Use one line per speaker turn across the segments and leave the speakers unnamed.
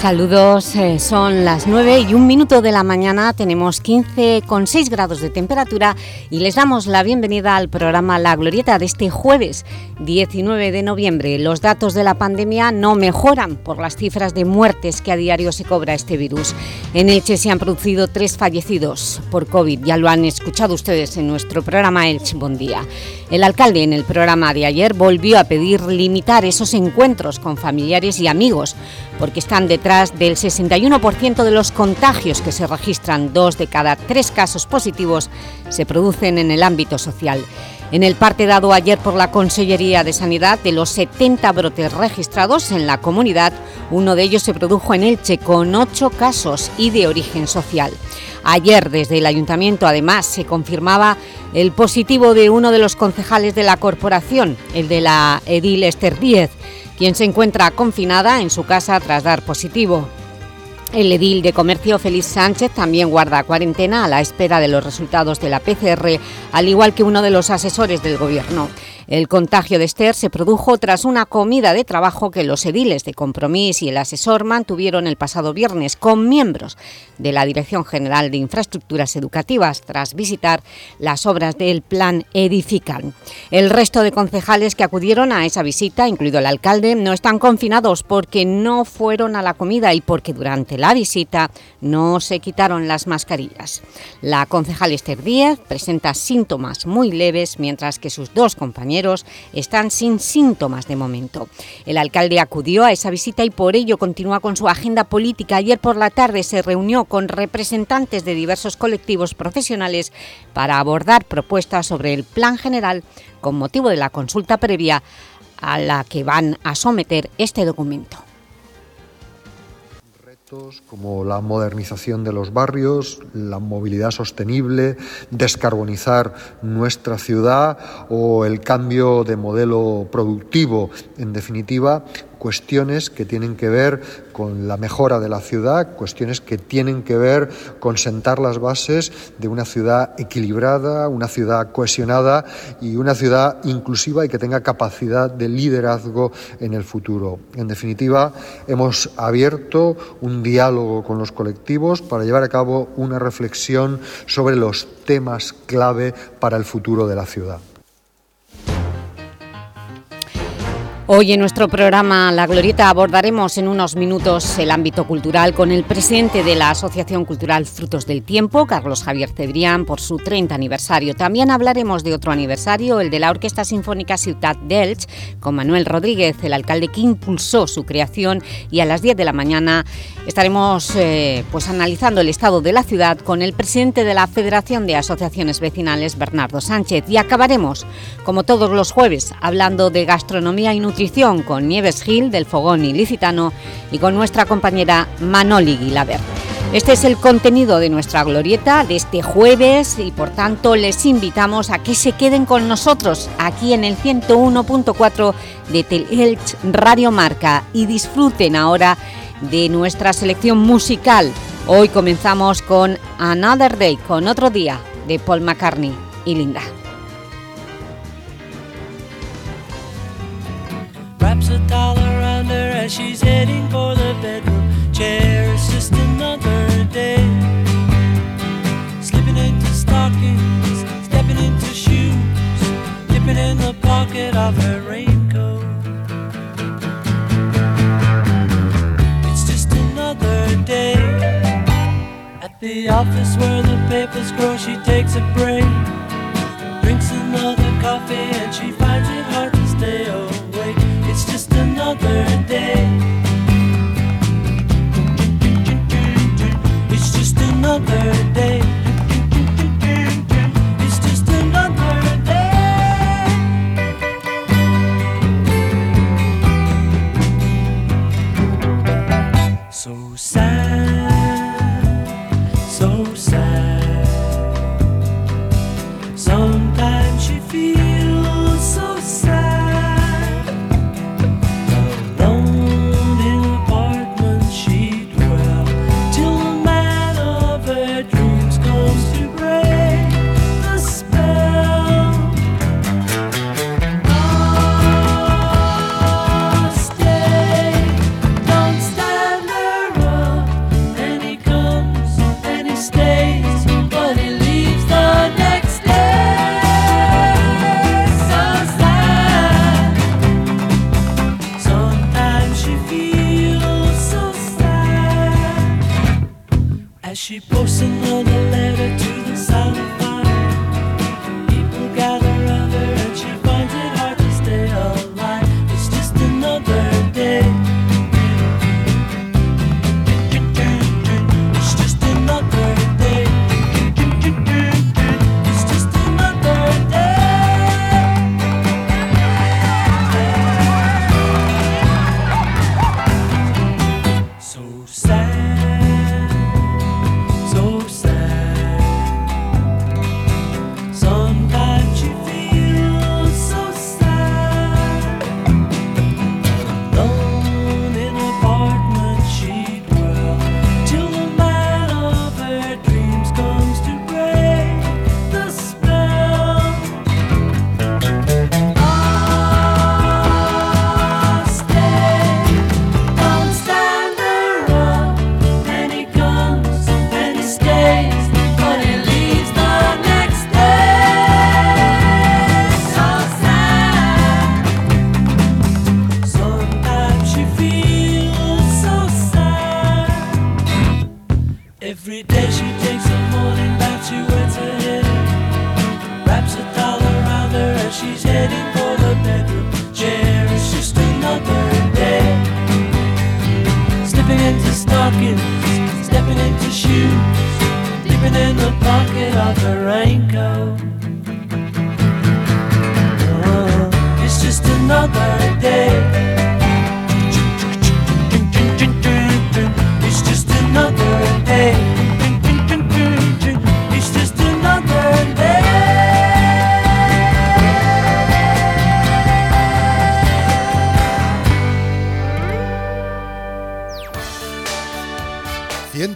Saludos, eh, son las 9 y un minuto de la mañana, tenemos 15,6 grados de temperatura y les damos la bienvenida al programa La Glorieta de este jueves 19 de noviembre. Los datos de la pandemia no mejoran por las cifras de muertes que a diario se cobra este virus. En Elche se han producido tres fallecidos por COVID, ya lo han escuchado ustedes en nuestro programa Elche Buen Día. El alcalde en el programa de ayer volvió a pedir limitar esos encuentros con familiares y amigos porque están detrás del 61% de los contagios que se registran, dos de cada tres casos positivos se producen en el ámbito social. En el parte dado ayer por la Consellería de Sanidad, de los 70 brotes registrados en la comunidad, uno de ellos se produjo en Elche con ocho casos y de origen social. Ayer, desde el Ayuntamiento, además, se confirmaba el positivo de uno de los concejales de la corporación, el de la edil Esther Díez, quien se encuentra confinada en su casa tras dar positivo. El edil de Comercio Félix Sánchez también guarda cuarentena a la espera de los resultados de la PCR, al igual que uno de los asesores del Gobierno. El contagio de Esther se produjo tras una comida de trabajo que los ediles de Compromís y el asesor mantuvieron el pasado viernes con miembros de la Dirección General de Infraestructuras Educativas tras visitar las obras del Plan Edifican. El resto de concejales que acudieron a esa visita, incluido el alcalde, no están confinados porque no fueron a la comida y porque durante la visita no se quitaron las mascarillas. La concejal Esther Díaz presenta síntomas muy leves, mientras que sus dos compañeros están sin síntomas de momento. El alcalde acudió a esa visita y por ello continúa con su agenda política. Ayer por la tarde se reunió con representantes de diversos colectivos profesionales para abordar propuestas sobre el plan general con motivo de la consulta previa a la que van a someter este documento
como la modernización de los barrios, la movilidad sostenible, descarbonizar nuestra ciudad o el cambio de modelo productivo. En definitiva, cuestiones que tienen que ver con la mejora de la ciudad, cuestiones que tienen que ver con sentar las bases de una ciudad equilibrada, una ciudad cohesionada y una ciudad inclusiva y que tenga capacidad de liderazgo en el futuro. En definitiva, hemos abierto un diálogo con los colectivos para llevar a cabo una reflexión sobre los temas clave para el futuro de la ciudad.
Hoy en nuestro programa La Glorieta abordaremos en unos minutos el ámbito cultural con el presidente de la Asociación Cultural Frutos del Tiempo, Carlos Javier Cebrián, por su 30 aniversario. También hablaremos de otro aniversario, el de la Orquesta Sinfónica Ciutat d'Elx, con Manuel Rodríguez, el alcalde que impulsó su creación, y a las 10 de la mañana estaremos eh, pues analizando el estado de la ciudad con el presidente de la Federación de Asociaciones Vecinales, Bernardo Sánchez, y acabaremos, como todos los jueves, hablando de gastronomía y nutrición con Nieves Gil del Fogón Ilicitano y con nuestra compañera Manoli Guilaber. Este es el contenido de nuestra glorieta de este jueves y por tanto les invitamos a que se queden con nosotros aquí en el 101.4 de Teleelch Radio Marca y disfruten ahora de nuestra selección musical. Hoy comenzamos con Another Day, con otro día de Paul McCartney y Linda.
As she's heading for the bedroom chair. It's just another day. Slipping into stockings, stepping into shoes, dipping in the pocket of her raincoat. It's just another day. At the office where the papers grow, she takes a break. Drinks another coffee and she finds another day. It's just another day.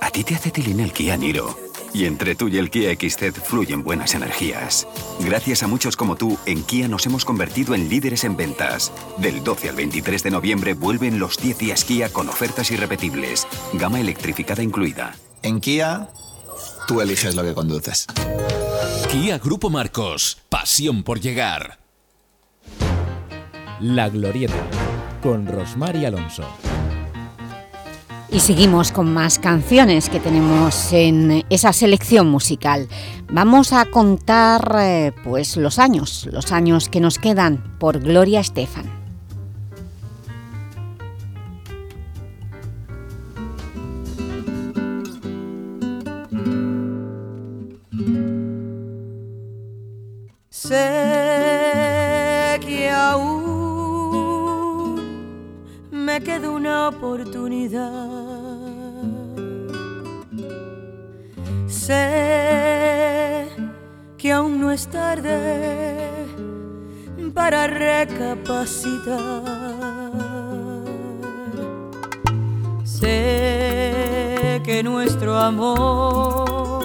A ti te hace tilín el Kia Niro. Y entre tú y el Kia XZ fluyen buenas energías. Gracias a muchos como tú, en Kia nos hemos convertido en líderes en ventas. Del 12 al 23 de noviembre vuelven los 10 días Kia con ofertas irrepetibles. Gama electrificada incluida.
En Kia, tú eliges lo que conduces.
Kia Grupo Marcos. Pasión por llegar. La Glorieta. Con Rosmar y Alonso.
Y seguimos con más canciones que tenemos en esa selección musical. Vamos a contar eh, pues los años, los años que nos quedan por Gloria Estefan.
Sé que aún me queda una oportunidad. Sé que aún no es tarde para recapacitar. Sé que nuestro amor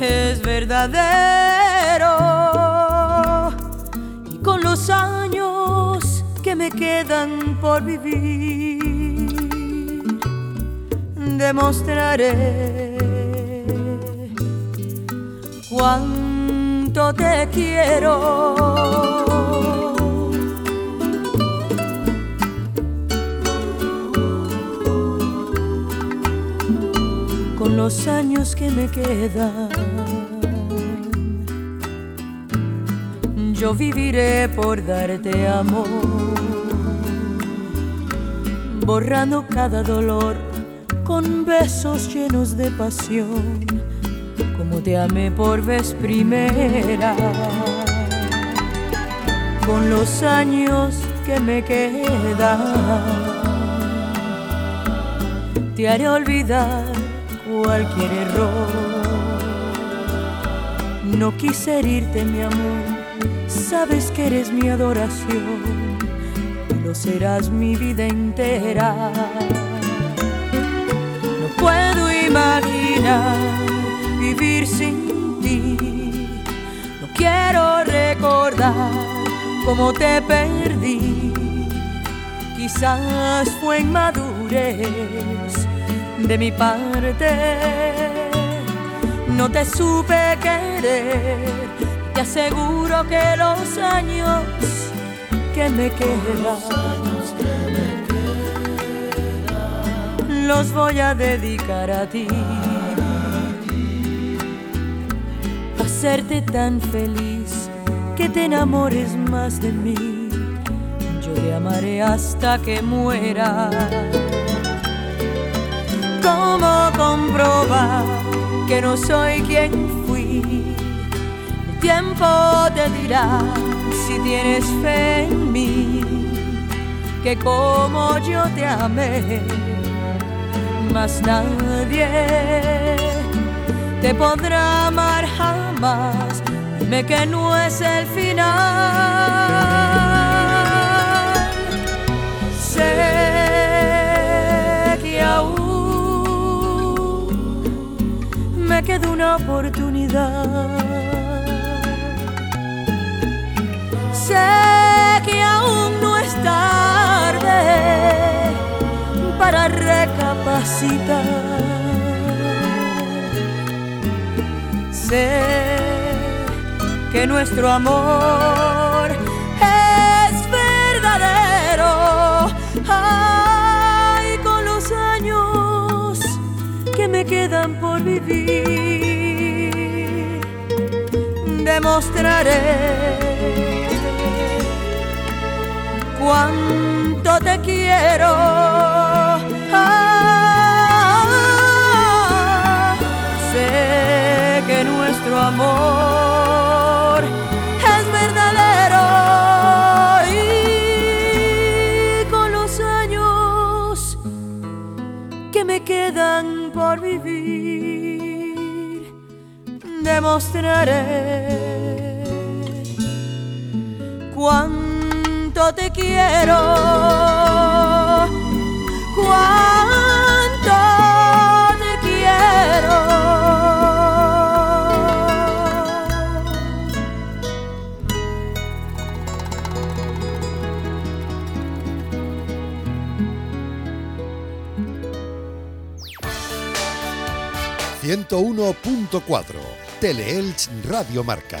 es verdadero me quedan por vivir demostraré cuánto te quiero. Con los años que me quedan, yo viviré por darte amor, borrando cada dolor con besos llenos de pasión como te amé por vez primera. Con los años que me quedan, te haré olvidar cualquier error. No quise herirte, mi amor, sabes que eres mi adoración y lo serás mi vida entera. No puedo imaginar vivir sin ti. No quiero recordar cómo te perdí. Quizás fue inmadurez de mi parte. No te supe querer. Te aseguro que los años que me quedan los voy a dedicar a ti. Hacerte tan feliz que te enamores más de mí. Yo te amaré hasta que muera. ¿Cómo comprobar que no soy quien tiempo te dirá si tienes fe en mí, que como yo te amé más nadie te podrá amar jamás. Dime que no es el final. Sé que aún me queda una oportunidad. Sé que aún no es tarde para recapacitar. Sé que nuestro amor es verdadero. Ay, con los años que me quedan por vivir, demostraré cuánto te quiero. sé que nuestro amor es verdadero y con los años que me quedan por vivir demostraré cuánto te quiero. cuánto te quiero.
...101.4... Teleelch Radio Marca.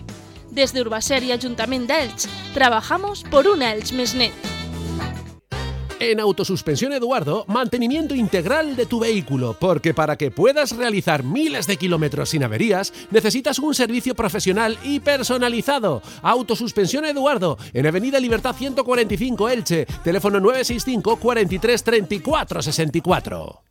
Desde Urbaser y Ayuntamiento de Elche, trabajamos por una Elche Mesnet.
En Autosuspensión Eduardo, mantenimiento integral de tu vehículo, porque para que puedas realizar miles de kilómetros sin averías, necesitas un servicio profesional y personalizado. Autosuspensión Eduardo, en Avenida Libertad 145 Elche, teléfono 965 43 34 64.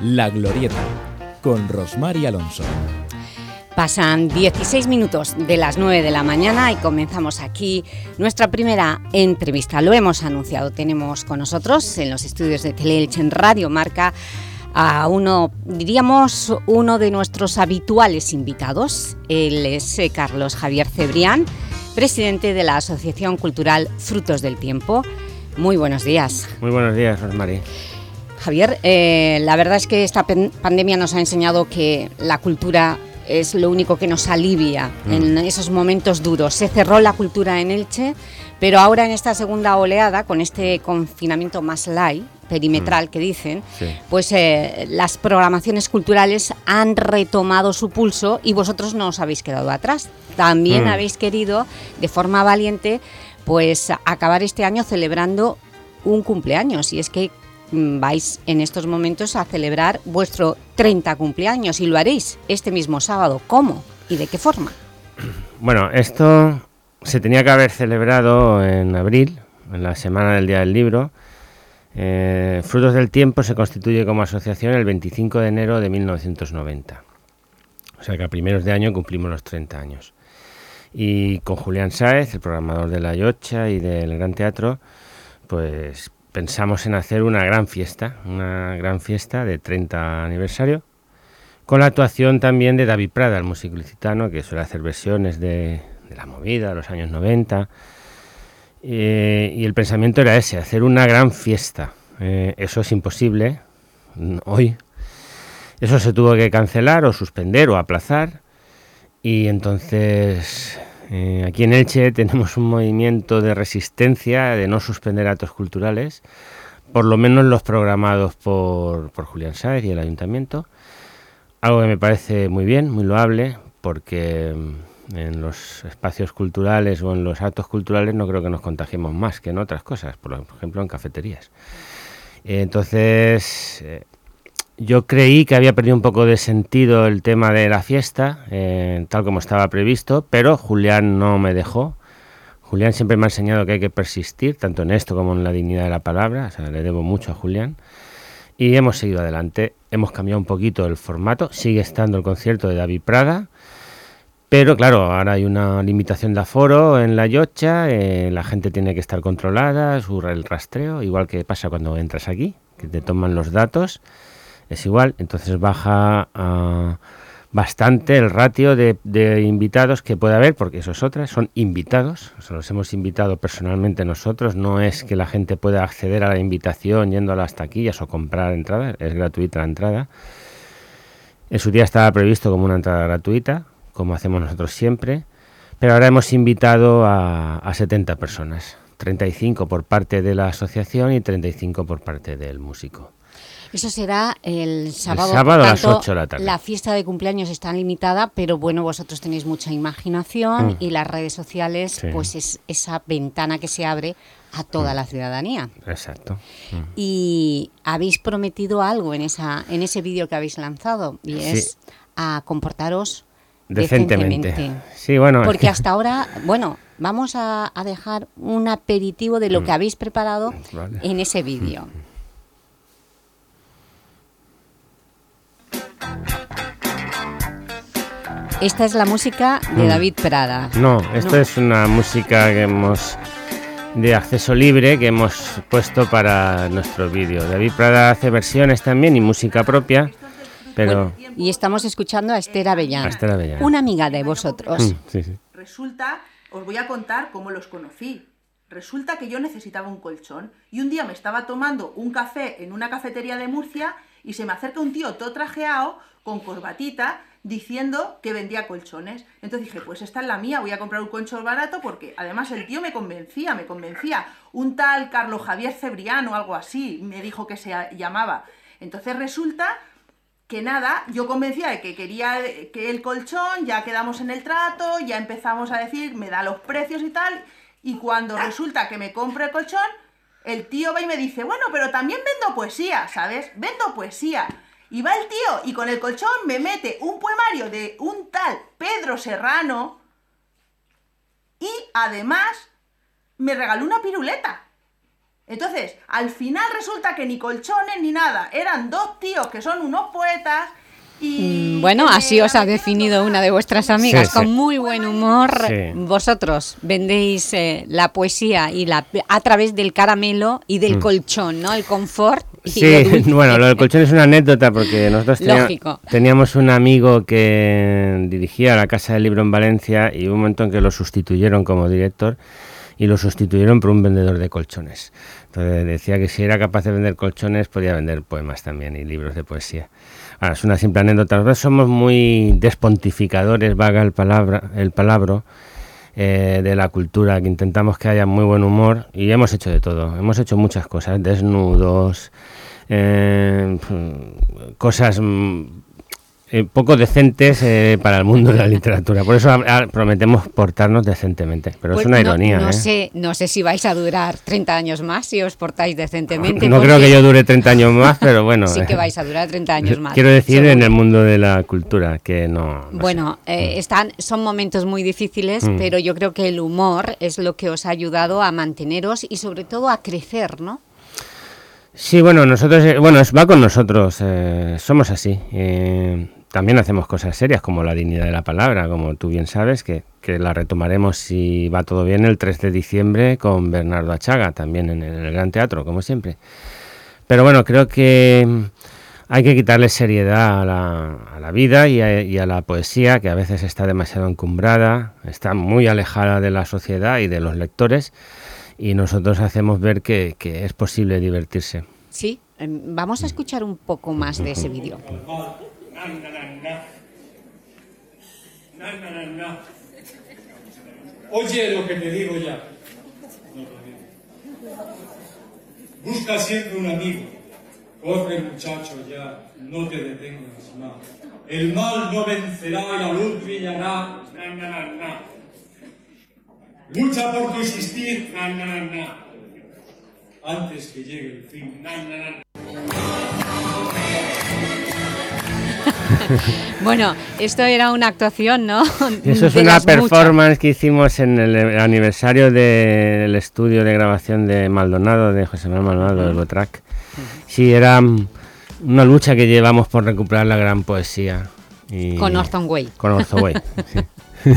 La Glorieta, con Rosmar y Alonso.
Pasan 16 minutos de las 9 de la mañana y comenzamos aquí nuestra primera entrevista. Lo hemos anunciado, tenemos con nosotros en los estudios de Teleelch en Radio Marca a uno, diríamos, uno de nuestros habituales invitados. Él es eh, Carlos Javier Cebrián, presidente de la Asociación Cultural Frutos del Tiempo. Muy buenos días.
Muy buenos días, Rosmary.
Javier, eh, la verdad es que esta pandemia nos ha enseñado que la cultura es lo único que nos alivia mm. en esos momentos duros. Se cerró la cultura en Elche, pero ahora en esta segunda oleada, con este confinamiento más light, perimetral mm. que dicen, pues eh, las programaciones culturales han retomado su pulso y vosotros no os habéis quedado atrás. También mm. habéis querido, de forma valiente, pues acabar este año celebrando un cumpleaños. Y es que vais en estos momentos a celebrar vuestro 30 cumpleaños y lo haréis este mismo sábado. ¿Cómo y de qué forma?
Bueno, esto se tenía que haber celebrado en abril, en la semana del Día del Libro. Eh, Frutos del Tiempo se constituye como asociación el 25 de enero de 1990. O sea que a primeros de año cumplimos los 30 años. Y con Julián Sáez, el programador de La Yocha y del Gran Teatro, pues pensamos en hacer una gran fiesta, una gran fiesta de 30 aniversario, con la actuación también de David Prada, el músico licitano, que suele hacer versiones de, la movida de los años 90. Eh, y el pensamiento era ese, hacer una gran fiesta. Eh, eso es imposible hoy. Eso se tuvo que cancelar o suspender o aplazar. Y entonces eh, aquí en Elche tenemos un movimiento de resistencia, de no suspender actos culturales, por lo menos los programados por, Julián Sáez y el Ayuntamiento. Algo que me parece muy bien, muy loable, porque mm, en los espacios culturales o en los actos culturales no creo que nos contagiemos más que en otras cosas, por ejemplo en cafeterías. Entonces, eh, yo creí que había perdido un poco de sentido el tema de la fiesta, eh, tal como estaba previsto, pero Julián no me dejó. Julián siempre me ha enseñado que hay que persistir, tanto en esto como en la dignidad de la palabra, o le debo mucho a Julián. Y hemos seguido adelante, hemos cambiado un poquito el formato, sigue estando el concierto de David Prada, pero claro, ahora hay una limitación de aforo en la yocha, eh, la gente tiene que estar controlada, su el rastreo, igual que pasa cuando entras aquí, que te toman los datos es igual, entonces baja ah, bastante el ratio de, invitados que puede haber, porque eso es otra, son invitados, o los hemos invitado personalmente nosotros, no es que la gente pueda acceder a la invitación yendo a las taquillas o comprar entradas, es gratuita la entrada. En su día estaba previsto como una entrada gratuita, como hacemos nosotros siempre, pero ahora hemos invitado a, a 70 personas, 35 por parte de la asociación y 35 por parte del músico.
Eso será el sábado.
El sábado a las 8 de la tarde.
La fiesta de cumpleaños está limitada, pero bueno, vosotros tenéis mucha imaginación mm. y las redes sociales, pues es esa ventana que se abre a toda mm. la ciudadanía.
Exacto.
Mm. Y habéis prometido algo en, esa, en ese vídeo que habéis lanzado, y es a comportaros decentemente.
Sí, bueno.
Porque hasta ahora, bueno, vamos a, dejar un aperitivo de lo que habéis preparado en ese vídeo. Esta es la música de mm. David Prada.
No, esta es una música que hemos de acceso libre que hemos puesto para nuestro vídeo. David Prada hace versiones también y música propia, pero...
y estamos escuchando a Esther Avellán, una amiga de vosotros.
Mm,
Resulta, os voy a contar cómo los conocí. Resulta que yo necesitaba un colchón y un día me estaba tomando un café en una cafetería de Murcia y se me acerca un tío todo trajeado, con corbatita, diciendo que vendía colchones. Entonces dije, pues esta es la mía, voy a comprar un colchón barato porque además el tío me convencía, me convencía. Un tal Carlos Javier Cebrián o algo así, me dijo que se llamaba. Entonces resulta que nada, yo convencía de que quería que el colchón, ya quedamos en el trato, ya empezamos a decir, me da los precios y tal, y cuando resulta que me compro el colchón, el tío va y me dice, bueno, pero también vendo poesía, ¿sabes? Vendo poesía. Y va el tío y con el colchón me mete un poemario de un tal Pedro Serrano y además me regaló una piruleta. Entonces, al final resulta que ni colchones ni nada, eran dos tíos que son unos poetas
bueno, así os ha definido una de vuestras amigas, con muy buen humor. Vosotros vendéis eh, la poesía y la, a través del caramelo y del mm. colchón, ¿no? El confort y
Sí,
lo
bueno, lo del colchón es una anécdota porque nosotros teníamos un amigo que dirigía la Casa del Libro en Valencia y hubo un momento en que lo sustituyeron como director y lo sustituyeron por un vendedor de colchones. Entonces decía que si era capaz de vender colchones podía vender poemas también y libros de poesía. Ahora, es una simple anécdota. Nosotros somos muy despontificadores, vaga el, palabra, el palabro, eh, de la cultura, que intentamos que haya muy buen humor y hemos hecho de todo. Hemos hecho muchas cosas, desnudos, eh, cosas mm, eh, poco decentes eh, para el mundo de la literatura. Por eso prometemos portarnos decentemente. Pero
Pues
es una
no-
ironía.
No,
¿eh?
sé, no sé si vais a durar 30 años más si os portáis decentemente.
No creo
porque
que yo dure 30 años más, pero bueno.
Sí que
eh,
vais a durar 30 años más.
Quiero decir
seguro.
en el mundo de la cultura que no. no
Bueno, eh, están, son momentos muy difíciles,
Mm.
pero yo creo que el humor es lo que os ha ayudado a manteneros y sobre todo a crecer, ¿no?
Sí, bueno, nosotros, bueno, va con nosotros, eh, somos así. eh, también hacemos cosas serias como la dignidad de la palabra, como tú bien sabes, que, que la retomaremos si va todo bien el 3 de diciembre con Bernardo Achaga, también en el, Gran Teatro, como siempre. Pero bueno, creo que mm, hay que quitarle seriedad a la, a la vida y a, y a la poesía, que a veces está demasiado encumbrada, está muy alejada de la sociedad y de los lectores, y nosotros hacemos ver que, que es posible divertirse.
Sí, em, vamos a escuchar un poco más de ese vídeo.
Na, na, na, na. Na, na, na, na. Oye lo que te digo ya. Busca siempre un amigo. Corre muchacho ya, no te detengas más. El mal no vencerá y la luz brillará. Na, na, na. Lucha por tu existir. Antes que llegue el fin.
Bueno, esto era una actuación, ¿no?
Eso es
De
una
muchas.
performance que hicimos en el aniversario del estudio de grabación de Maldonado, de José Manuel Maldonado, del Botrac. Sí, era mm, una lucha que llevamos por recuperar la gran poesía. y-
Con Orson Welles.
Con Orson Welles, sí.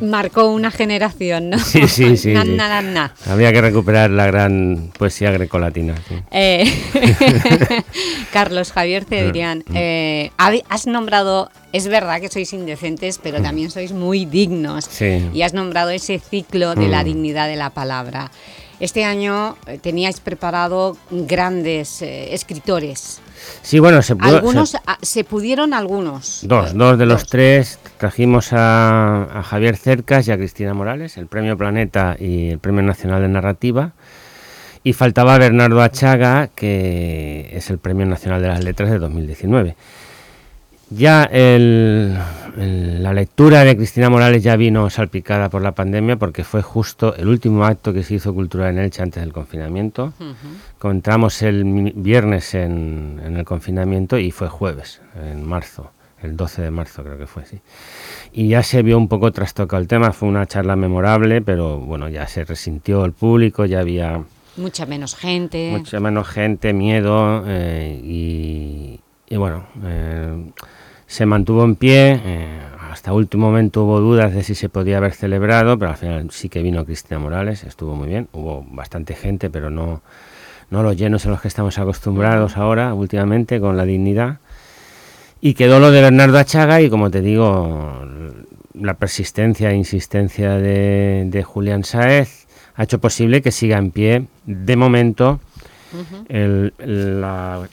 Marcó una generación, ¿no?
Sí, sí, sí,
Na,
sí.
na, na, na.
Habría que recuperar la gran poesía grecolatina. sí.
Eh, Carlos Javier
Mm,
Cedrián, eh, has nombrado, es verdad que sois indecentes, pero también sois muy dignos.
Mm. Sí.
Y has nombrado ese ciclo de la
Mm.
dignidad de la palabra. Este año eh, teníais preparado grandes eh, escritores.
Sí, bueno, se pudo...
Algunos,
se-
ah, se pudieron algunos.
Dos, dos de los tres trajimos a, a Javier Cercas y a Cristina Morales, el Premio Planeta y el Premio Nacional de Narrativa. Y faltaba Bernardo Achaga, que es el Premio Nacional de las Letras de 2019. Ya el- el- la lectura de Cristina Morales ya vino salpicada por la pandemia porque fue justo el último acto que se hizo cultural en Elche antes del confinamiento. Encontramos el mi- viernes en, en el confinamiento y fue jueves, en marzo, el 12 de marzo creo que fue, sí. Y ya se vio un poco trastocado el tema, fue una charla memorable, pero bueno, ya se resintió el público, ya había
Mucha menos gente.
mucha menos gente, miedo eh, y, y bueno, eh, se mantuvo en pie. eh, hasta último momento hubo dudas de si se podía haber celebrado, pero al final sí que vino Cristina Morales, estuvo muy bien. Hubo bastante gente, pero no, no los llenos en los que estamos acostumbrados ahora, últimamente, con la dignidad. Y quedó lo de Bernardo Achaga y como te digo, la persistencia e insistencia de, de Julián Saez ha hecho posible que siga en pie, de momento, el- la,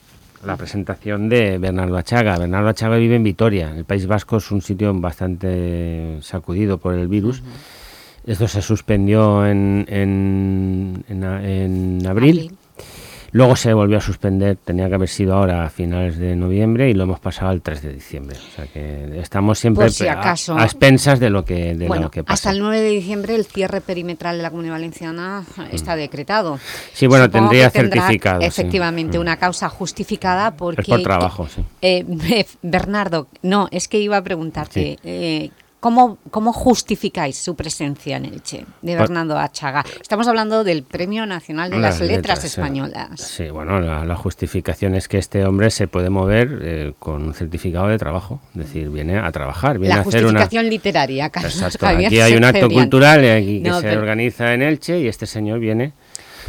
la presentación de Bernardo Achaga. Bernardo Achaga vive en Vitoria. El País Vasco es un sitio bastante sacudido por el virus. Esto se suspendió en, en, en en abril. Luego se volvió a suspender, tenía que haber sido ahora a finales de noviembre y lo hemos pasado al 3 de diciembre. O sea que estamos siempre
si
a-
acaso.
a, expensas de lo que, de
bueno,
lo que pasa.
hasta el 9 de diciembre el cierre perimetral de la Comunidad Valenciana está decretado.
Mm. Sí, bueno,
Supongo
tendría certificado.
Efectivamente,
Mm.
una causa justificada porque...
Es por trabajo, sí.
Eh, Bernardo, no, es que iba a preguntarte, eh, ¿cómo, ¿cómo justificáis su presencia en Elche, de Bernardo Achaga? Estamos hablando del Premio Nacional de las, Letras,
sí.
Españolas.
Sí, bueno, la, la justificación es que este hombre se puede mover eh, con un certificado de trabajo. Es decir, viene a trabajar, viene
La
a hacer una...
justificación literaria, Carlos
Exacto,
Javier
aquí hay un acto cultural eh, aquí que
No,
se
pero-
organiza en Elche y este señor viene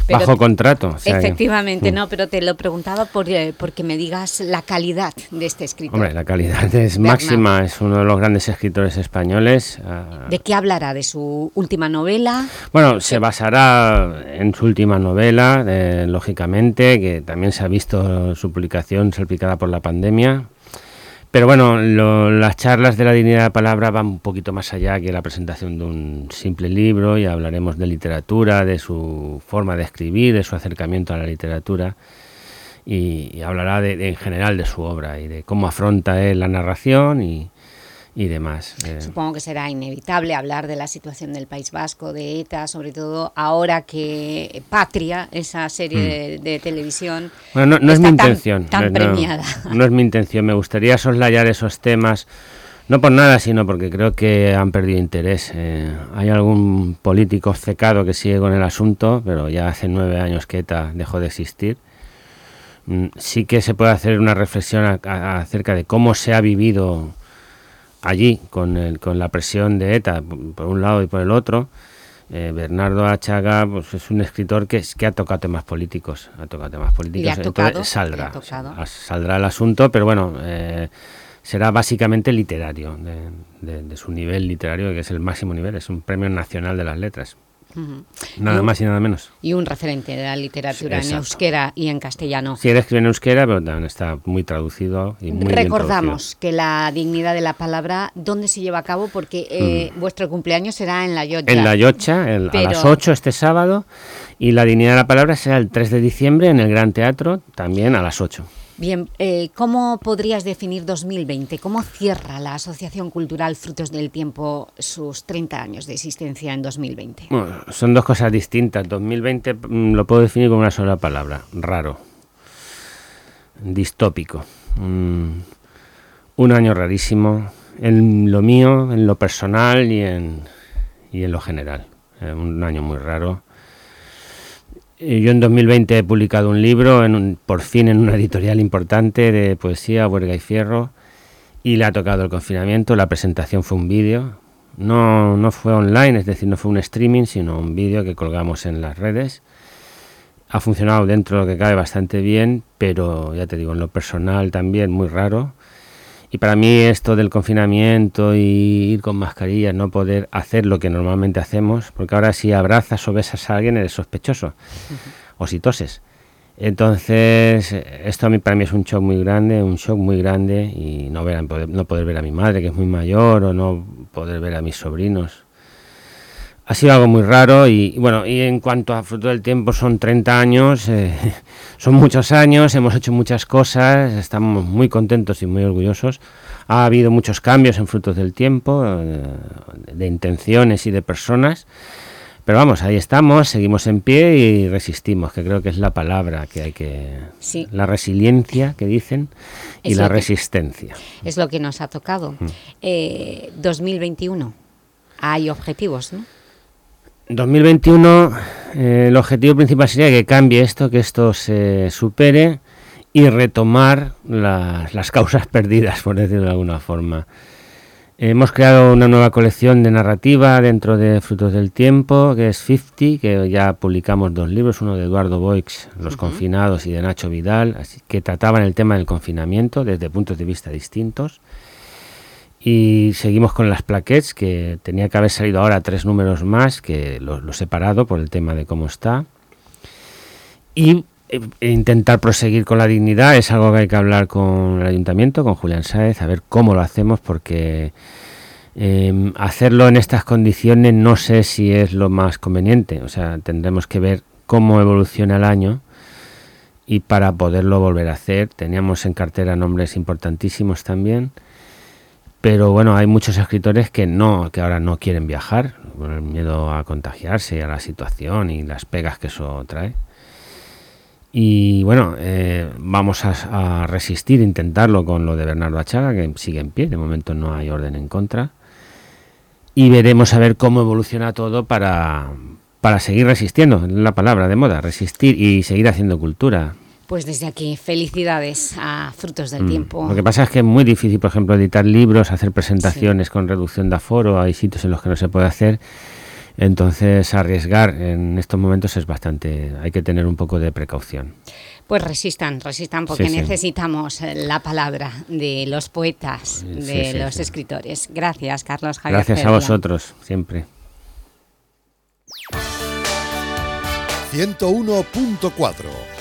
bajo contrato.
efectivamente,
mm.
no, pero te lo preguntaba por, eh, porque me digas la calidad de este escritor.
Hombre, la calidad es máxima, es uno de los grandes escritores españoles.
Ah. ¿De qué hablará? ¿De su última novela?
Bueno, se basará en su última novela, eh, lógicamente, que también se ha visto su publicación salpicada por la pandemia, pero bueno, las charlas de la dignidad de la palabra van un poquito más allá que la presentación de un simple libro y hablaremos de literatura, de su forma de escribir, de su acercamiento a la literatura y, hablará de, en general de su obra y de cómo afronta él la narración y, y demás.
Eh. Supongo que será inevitable hablar de la situación del País Vasco, de ETA, sobre todo ahora que Patria, esa serie
hmm.
de, televisión,
bueno, no, es mi intención,
tan, premiada.
No, es mi intención, me gustaría soslayar esos temas, no por nada, sino porque creo que han perdido interés. Eh, hay algún político secado que sigue con el asunto, pero ya hace nueve años que ETA dejó de existir mm, sí que se puede hacer una reflexión acerca de cómo se ha vivido allí con, el, con la presión de ETA por un lado y por el otro. Eh, Bernardo Achaga pues, es un escritor que, que ha tocado temas políticos, ha tocado temas políticos, entonces saldrá, saldrá el asunto, pero bueno, eh, será básicamente literario, de, de, su nivel literario, que es el máximo nivel, es un premio nacional de las letras. Nada más y nada menos.
Y un referente de la literatura en euskera y en castellano.
Sí, él escribe en euskera, pero también está muy traducido y muy
Recordamos que la dignidad de la palabra, ¿dónde se lleva a cabo? Porque eh, mm. vuestro cumpleaños será en La Yocha.
En La Yocha, a las 8 este sábado, y la dignidad de la palabra será el 3 de diciembre en el Gran Teatro, también a las 8.
Bien, eh, ¿cómo podrías definir 2020? ¿Cómo cierra la Asociación Cultural Frutos del Tiempo sus 30 años de existencia en 2020?
son dos cosas distintas. 2020 mm, lo puedo definir con una sola palabra, raro, distópico. un año rarísimo en lo mío, en lo personal y en, y en lo general. Eh, un año muy raro yo en 2020 he publicado un libro, en por fin en una editorial importante de poesía, huerga y fierro, y le ha tocado el confinamiento. La presentación fue un vídeo, no, no fue online, es decir, no fue un streaming, sino un vídeo que colgamos en las redes. Ha funcionado dentro de lo que cabe bastante bien, pero ya te digo, en lo personal también muy raro. Y para mí esto del confinamiento y ir con mascarillas, no poder hacer lo que normalmente hacemos, porque ahora si abrazas o besas a alguien eres sospechoso, o si toses. Entonces, esto a mí para mí es un shock muy grande, un shock muy grande, y no, ver, no poder ver a mi madre, que es muy mayor, o no poder ver a mis sobrinos ha sido algo muy raro y, bueno, y en cuanto a Fruto del Tiempo son 30 años, eh, son muchos años, hemos hecho muchas cosas, estamos muy contentos y muy orgullosos. Ha habido muchos cambios en Frutos del Tiempo, eh, de intenciones y de personas, pero vamos, ahí estamos, seguimos en pie y resistimos, que creo que es la palabra que hay que... La resiliencia que dicen y la resistencia.
Es lo que nos ha tocado. 2021, mm. eh, hay objetivos, ¿no?
2021 eh, el objetivo principal sería que cambie esto, que esto se supere y retomar las causas perdidas, por decirlo de alguna forma. Hemos creado una nueva colección de narrativa dentro de Frutos del Tiempo, que es 50, que ya publicamos dos libros, uno de Eduardo Boix, Los confinados, y de Nacho Vidal, así, que trataban el tema del confinamiento desde puntos de vista distintos. Y seguimos con las plaquettes, que tenía que haber salido ahora tres números más, que lo, he separado por el tema de cómo está. Y eh, intentar proseguir con la dignidad es algo que hay que hablar con el ayuntamiento, con Julián Sáez, a ver cómo lo hacemos, porque em, hacerlo en estas condiciones no sé si es lo más conveniente. O sea, tendremos que ver cómo evoluciona el año y para poderlo volver a hacer. Teníamos en cartera nombres importantísimos también pero bueno, hay muchos escritores que no, que ahora no quieren viajar por el miedo a contagiarse, a la situación y las pegas que eso trae. Y bueno, eh, vamos a, resistir, intentarlo con lo de Bernardo Achaga, que sigue en pie, de momento no hay orden en contra. Y veremos a ver cómo evoluciona todo para, para seguir resistiendo, la palabra de moda, resistir y seguir haciendo cultura.
Pues desde aquí, felicidades a Frutos del mm. Tiempo.
Lo que pasa es que es muy difícil, por ejemplo, editar libros, hacer presentaciones con reducción de aforo, hay sitios en los que no se puede hacer. Entonces, arriesgar en estos momentos es bastante... Hay que tener un poco de precaución.
Pues resistan, resistan, porque
Sí, sí.
necesitamos la palabra de los poetas, de
Sí, sí,
los
sí.
escritores. Gracias, Carlos Javier
Gracias a vosotros, siempre.
101.4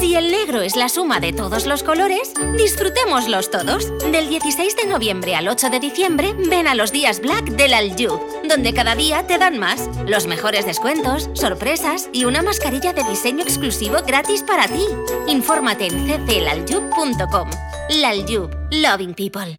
Si el negro es la suma de todos los colores, disfrutémoslos todos. Del 16 de noviembre al 8 de diciembre, ven a los días Black del Aljub, donde cada día te dan más. Los mejores descuentos, sorpresas y una mascarilla de diseño exclusivo gratis para ti. Infórmate en cclaljub.com. Laljub, loving people.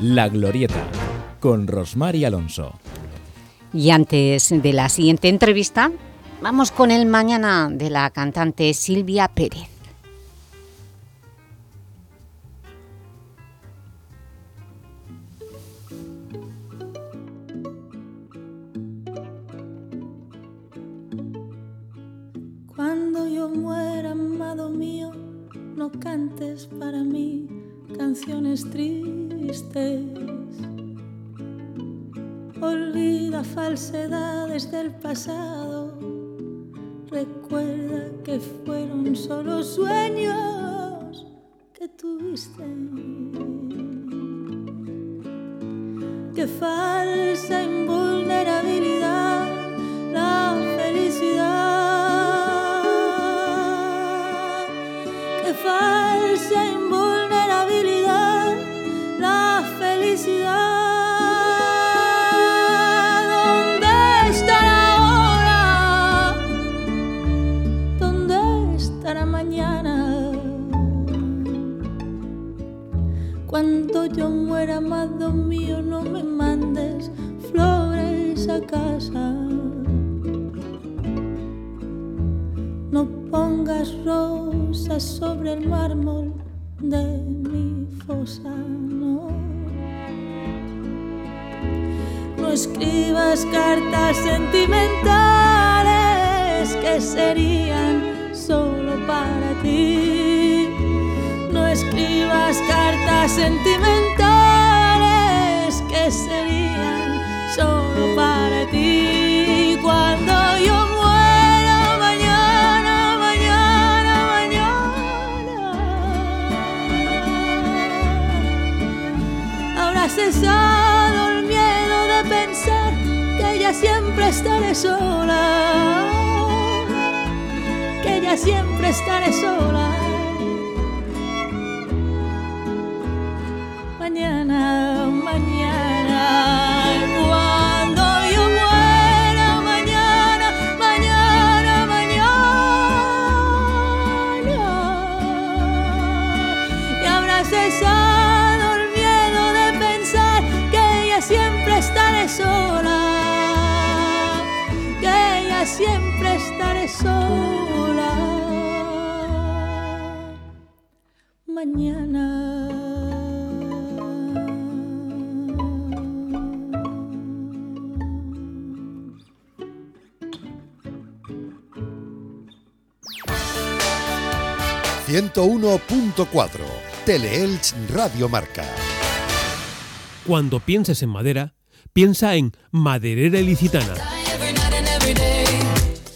La Glorieta, con Rosmar y Alonso.
Y antes de la siguiente entrevista, vamos con el mañana de la cantante Silvia Pérez.
Cuando yo muera, amado mío, no cantes para mí canciones tristes. Olvida falsedades del pasado. Recuerda que fueron solo sueños que tuviste. Que falsa casa. No pongas rosas sobre el mármol de mi fosa, no. No escribas cartas sentimentales que serían solo para ti. No escribas cartas sentimentales que serían siempre estaré sola. Que ya siempre estaré sola.
101.4. Teleelch Radio Marca.
Cuando pienses en madera, piensa en Maderera Ilicitana.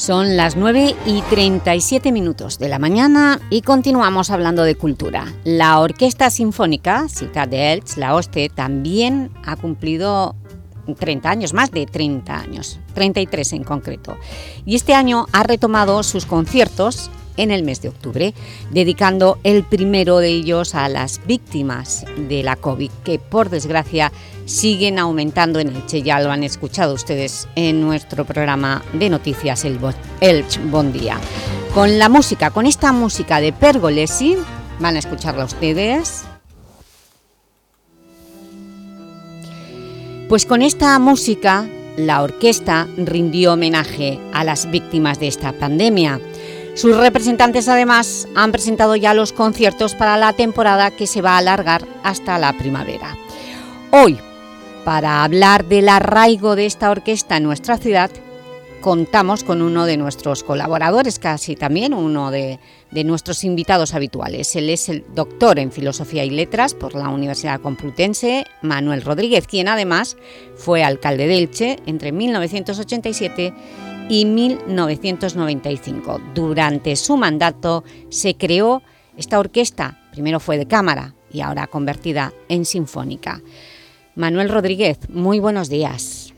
Son las 9 y 37 minutos de la mañana y continuamos hablando de cultura. La Orquesta Sinfónica Ciudad de la OSTE, también ha cumplido 30 años, más de 30 años, 33 en concreto. Y este año ha retomado sus conciertos en el mes de octubre, dedicando el primero de ellos a las víctimas de la COVID, que por desgracia siguen aumentando en Elche, ya lo han escuchado ustedes en nuestro programa de noticias El, Elche Bon Día. Con la música, con esta música de Pergolesi, van a escucharla ustedes. Pues con esta música, la orquesta rindió homenaje a las víctimas de esta pandemia. Sus representantes además han presentado ya los conciertos para la temporada que se va a alargar hasta la primavera. Hoy, para hablar del arraigo de esta orquesta en nuestra ciudad, contamos con uno de nuestros colaboradores, casi también uno de, nuestros invitados habituales. Él es el doctor en Filosofía y Letras por la Universidad Complutense, Manuel Rodríguez, quien además fue alcalde de Elche entre 1987 y 1995. Durante su mandato se creó esta orquesta, primero fue de cámara y ahora convertida en sinfónica. Manuel Rodríguez, muy buenos días.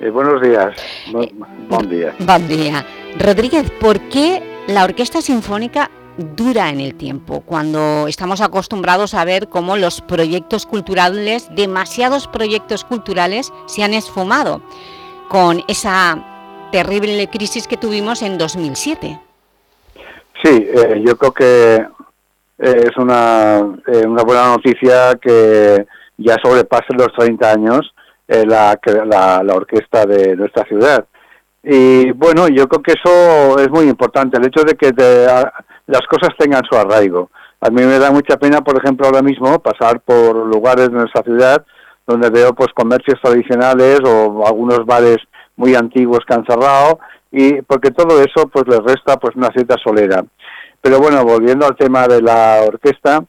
Eh, buenos días, eh, bon día.
Bon día. Rodríguez, ¿por qué la orquesta sinfónica dura en el tiempo, cuando estamos acostumbrados a ver cómo los proyectos culturales, demasiados proyectos culturales, se han esfumado con esa terrible crisis que tuvimos en 2007.
Sí, eh, yo creo que eh, es una, eh, una buena noticia que ya sobrepase los 30 años la, la, la, orquesta de nuestra ciudad. Y bueno, yo creo que eso es muy importante, el hecho de que te, las cosas tengan su arraigo. A mí me da mucha pena, por ejemplo, ahora mismo pasar por lugares de nuestra ciudad donde veo pues comercios tradicionales o algunos bares muy antiguos que y porque todo eso pues les resta pues una cierta solera. Pero bueno, volviendo al tema de la orquesta,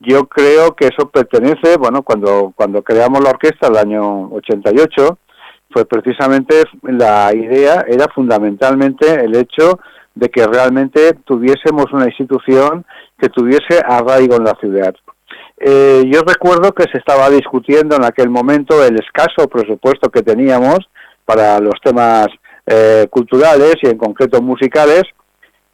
yo creo que eso pertenece, bueno, cuando cuando creamos la orquesta el año 88, pues precisamente la idea era fundamentalmente el hecho de que realmente tuviésemos una institución que tuviese arraigo en la ciudad. Eh, yo recuerdo que se estaba discutiendo en aquel momento el escaso presupuesto que teníamos para los temas eh, culturales y en concreto musicales,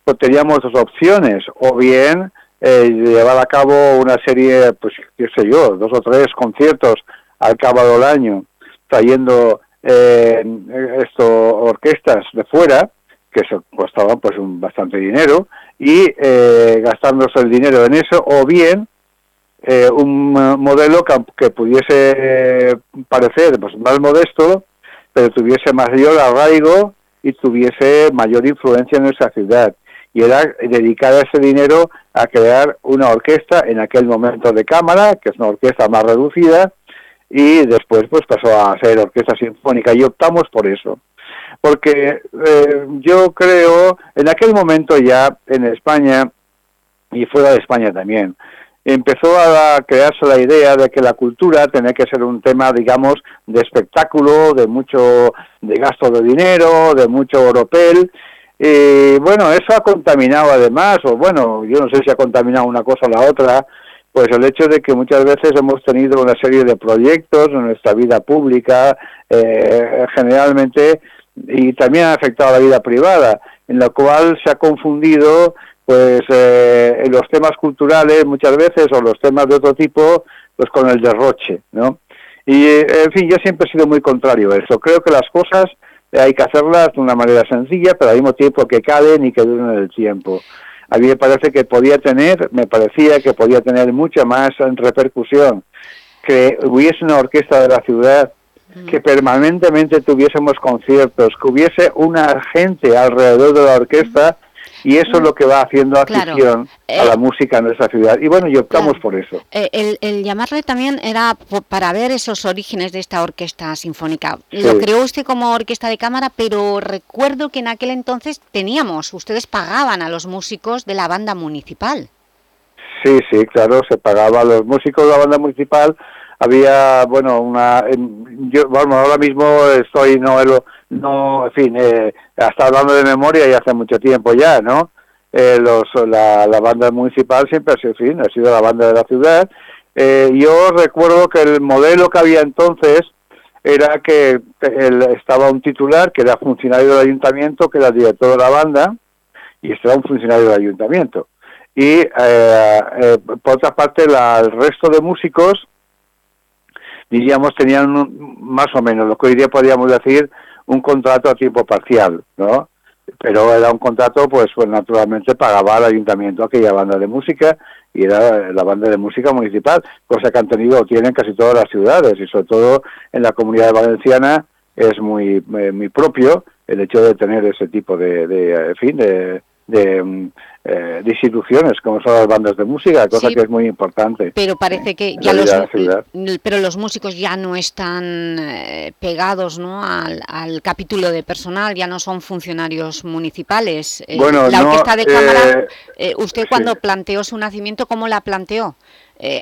pues teníamos dos opciones, o bien eh, llevar a cabo una serie, pues qué sé yo, dos o tres conciertos al cabo del año, trayendo eh, orquestas de fuera, que se costaban pues un bastante dinero, y eh, gastándose el dinero en eso, o bien eh, un modelo que, pudiese parecer pues, más modesto, pero tuviese mayor arraigo y tuviese mayor influencia en nuestra ciudad. Y era dedicar ese dinero a crear una orquesta en aquel momento de cámara, que es una orquesta más reducida, y después pues pasó a ser orquesta sinfónica y optamos por eso. Porque eh, yo creo, en aquel momento ya en España y fuera de España también, empezó a crearse la idea de que la cultura tenía que ser un tema, digamos, de espectáculo, de mucho de gasto de dinero, de mucho oropel. Y bueno, eso ha contaminado además, o bueno, yo no sé si ha contaminado una cosa o la otra, pues el hecho de que muchas veces hemos tenido una serie de proyectos en nuestra vida pública, eh, generalmente, y también ha afectado a la vida privada, en la cual se ha confundido pues eh, los temas culturales muchas veces o los temas de otro tipo pues con el derroche no y en fin yo siempre he sido muy contrario a eso. Creo que las cosas hay que hacerlas de una manera sencilla pero al mismo tiempo que caben y que duren el tiempo. A mí me parece que podía tener, me parecía que podía tener mucha más repercusión, que hubiese una orquesta de la ciudad, que permanentemente tuviésemos conciertos, que hubiese una gente alrededor de la orquesta y eso es lo que va haciendo afición a la música en nuestra ciudad. Y bueno, y optamos por eso.
Eh, el, llamarle también era para ver esos orígenes de esta orquesta sinfónica. Lo creó usted como orquesta de cámara, pero recuerdo que en aquel entonces teníamos, ustedes pagaban a los músicos de la banda municipal.
Sí, sí, claro, se pagaba a los músicos de la banda municipal. Había, bueno, una... Yo, bueno, ahora mismo estoy, no, no, en fin, eh, hasta hablando de memoria y hace mucho tiempo ya, ¿no? Eh, los, la, banda municipal siempre ha sido, fin, ha sido la banda de la ciudad. Eh, yo recuerdo que el modelo que había entonces era que estaba un titular que era funcionario del ayuntamiento, que era el director de la banda, y estaba un funcionario del ayuntamiento. Y eh, por otra parte, el resto de músicos, diríamos, tenían más o menos lo que hoy día podríamos decir un contrato a tiempo parcial, ¿no? Pero era un contrato, pues, pues naturalmente pagaba al ayuntamiento aquella banda de música y era la banda de música municipal, cosa que han tenido o tienen casi todas las ciudades y sobre todo en la comunidad valenciana es muy, eh, muy propio el hecho de tener ese tipo de, de en fin, de, de, mm, eh, instituciones como son las bandas de música, cosa que es muy importante.
Pero parece que ya los, pero los músicos ya no están eh, pegados ¿no? Al, capítulo de personal, ya no son funcionarios municipales.
Eh, bueno,
la orquesta de cámara, usted cuando planteó su nacimiento, ¿cómo la planteó?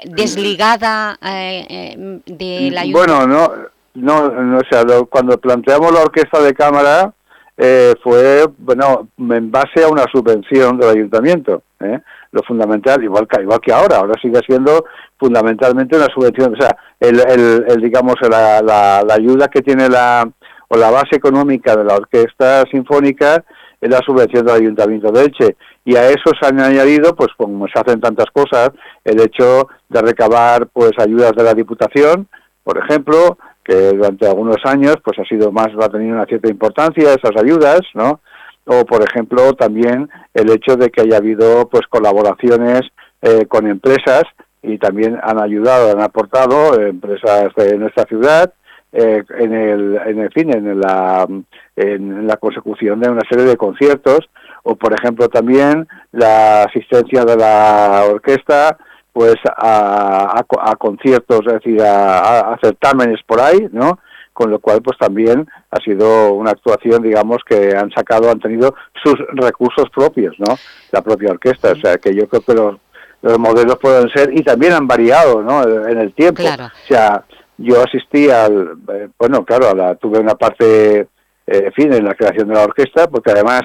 ¿Desligada de la
Bueno, no, no, no o sea, cuando planteamos la orquesta de cámara eh, fue, bueno, en base a una subvención del ayuntamiento. ¿eh? Lo fundamental, igual que, igual que ahora, ahora sigue siendo fundamentalmente una subvención. O sea, el, el, digamos, la, la, ayuda que tiene la, o la base económica de la orquesta sinfónica es la subvención del ayuntamiento de Elche. Y a eso se han añadido, pues como se hacen tantas cosas, el hecho de recabar pues ayudas de la Diputación, por ejemplo, que durante algunos años pues ha sido más, va a tener una cierta importancia esas ayudas, ¿no? O por ejemplo también el hecho de que haya habido pues colaboraciones eh, con empresas y también han ayudado, han aportado empresas de nuestra ciudad eh, en el en el fin en la en la consecución de una serie de conciertos o por ejemplo también la asistencia de la orquesta pues a, a, conciertos, es decir, a, a, certámenes por ahí, ¿no? Con lo cual, pues también ha sido una actuación, digamos, que han sacado, han tenido sus recursos propios, ¿no? La propia orquesta, o sea, que yo creo que los, los modelos pueden ser, y también han variado, ¿no? En el tiempo. O sea, yo asistí al, eh, bueno, claro, la, tuve una parte, eh, en fin, en la creación de la orquesta, porque además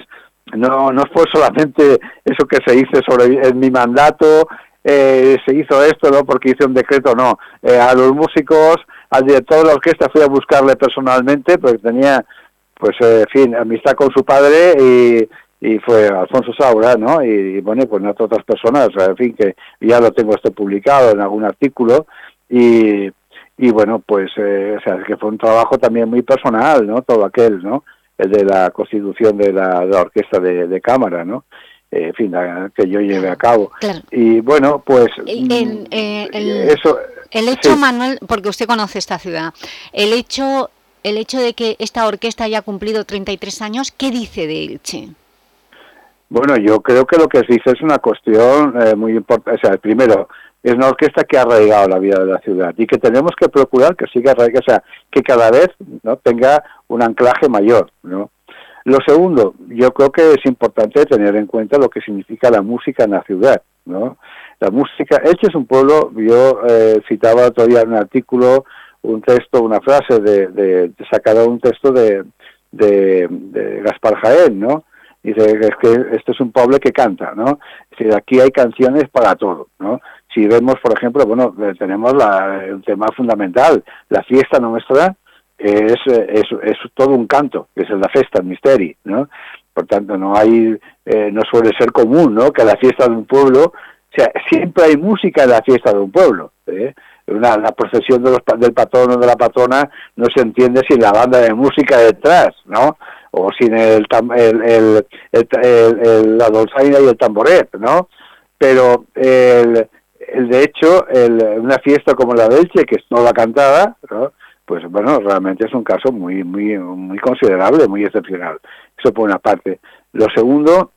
no, no fue solamente eso que se hizo sobre en mi mandato, eh, se hizo esto, ¿no? Porque hice un decreto, no. Eh, a los músicos, al director de la orquesta fui a buscarle personalmente, porque tenía, pues, eh, en fin, amistad con su padre y, y fue Alfonso Saura, ¿no? Y, bueno, pues otras personas, en fin, que ya lo tengo esto publicado en algún artículo y, y bueno, pues, o sea, que fue un trabajo también muy personal, ¿no? Todo aquel, ¿no? El de la constitución de la, orquesta de cámara, ¿no? En fin, que yo lleve a cabo. Y bueno, pues
el, eh, eso, el hecho, Manuel, porque usted conoce esta ciudad, el hecho, el hecho de que esta orquesta haya cumplido 33 años, ¿qué dice de Elche?
Bueno, yo creo que lo que se dice es una cuestión eh, muy importante. O sea, primero, es una orquesta que ha arraigado la vida de la ciudad y que tenemos que procurar que siga arraigada, o sea, que cada vez no tenga un anclaje mayor, ¿no? Lo segundo, yo creo que es importante tener en cuenta lo que significa la música en la ciudad, ¿no? La música, Elche es un pueblo, yo eh, citaba todavía un artículo un texto, una frase de, de, sacado un texto de, de, Gaspar Jaén, ¿no? Dice es que este es un pueblo que canta, ¿no? Es decir, aquí hay canciones para todo, ¿no? Si vemos, por ejemplo, bueno, tenemos la, un tema fundamental, la fiesta nuestra, es, es, es todo un canto, que es la festa, el misteri, ¿no? Por tanto, no hay, eh, no suele ser común, ¿no? Que la fiesta de un pueblo, o sea, siempre hay música en la fiesta de un pueblo, ¿eh? Una, la procesión de los, del patrón o de la patrona no se entiende sin la banda de música detrás, ¿no? o sin el, el, el, el, la dolzaina y el tamboret, ¿no? Pero el, de hecho, una fiesta como la de Elche, que es toda cantada, ¿no? Pues bueno, realmente es un caso muy, muy, muy considerable, muy excepcional. Eso por una parte. Lo segundo,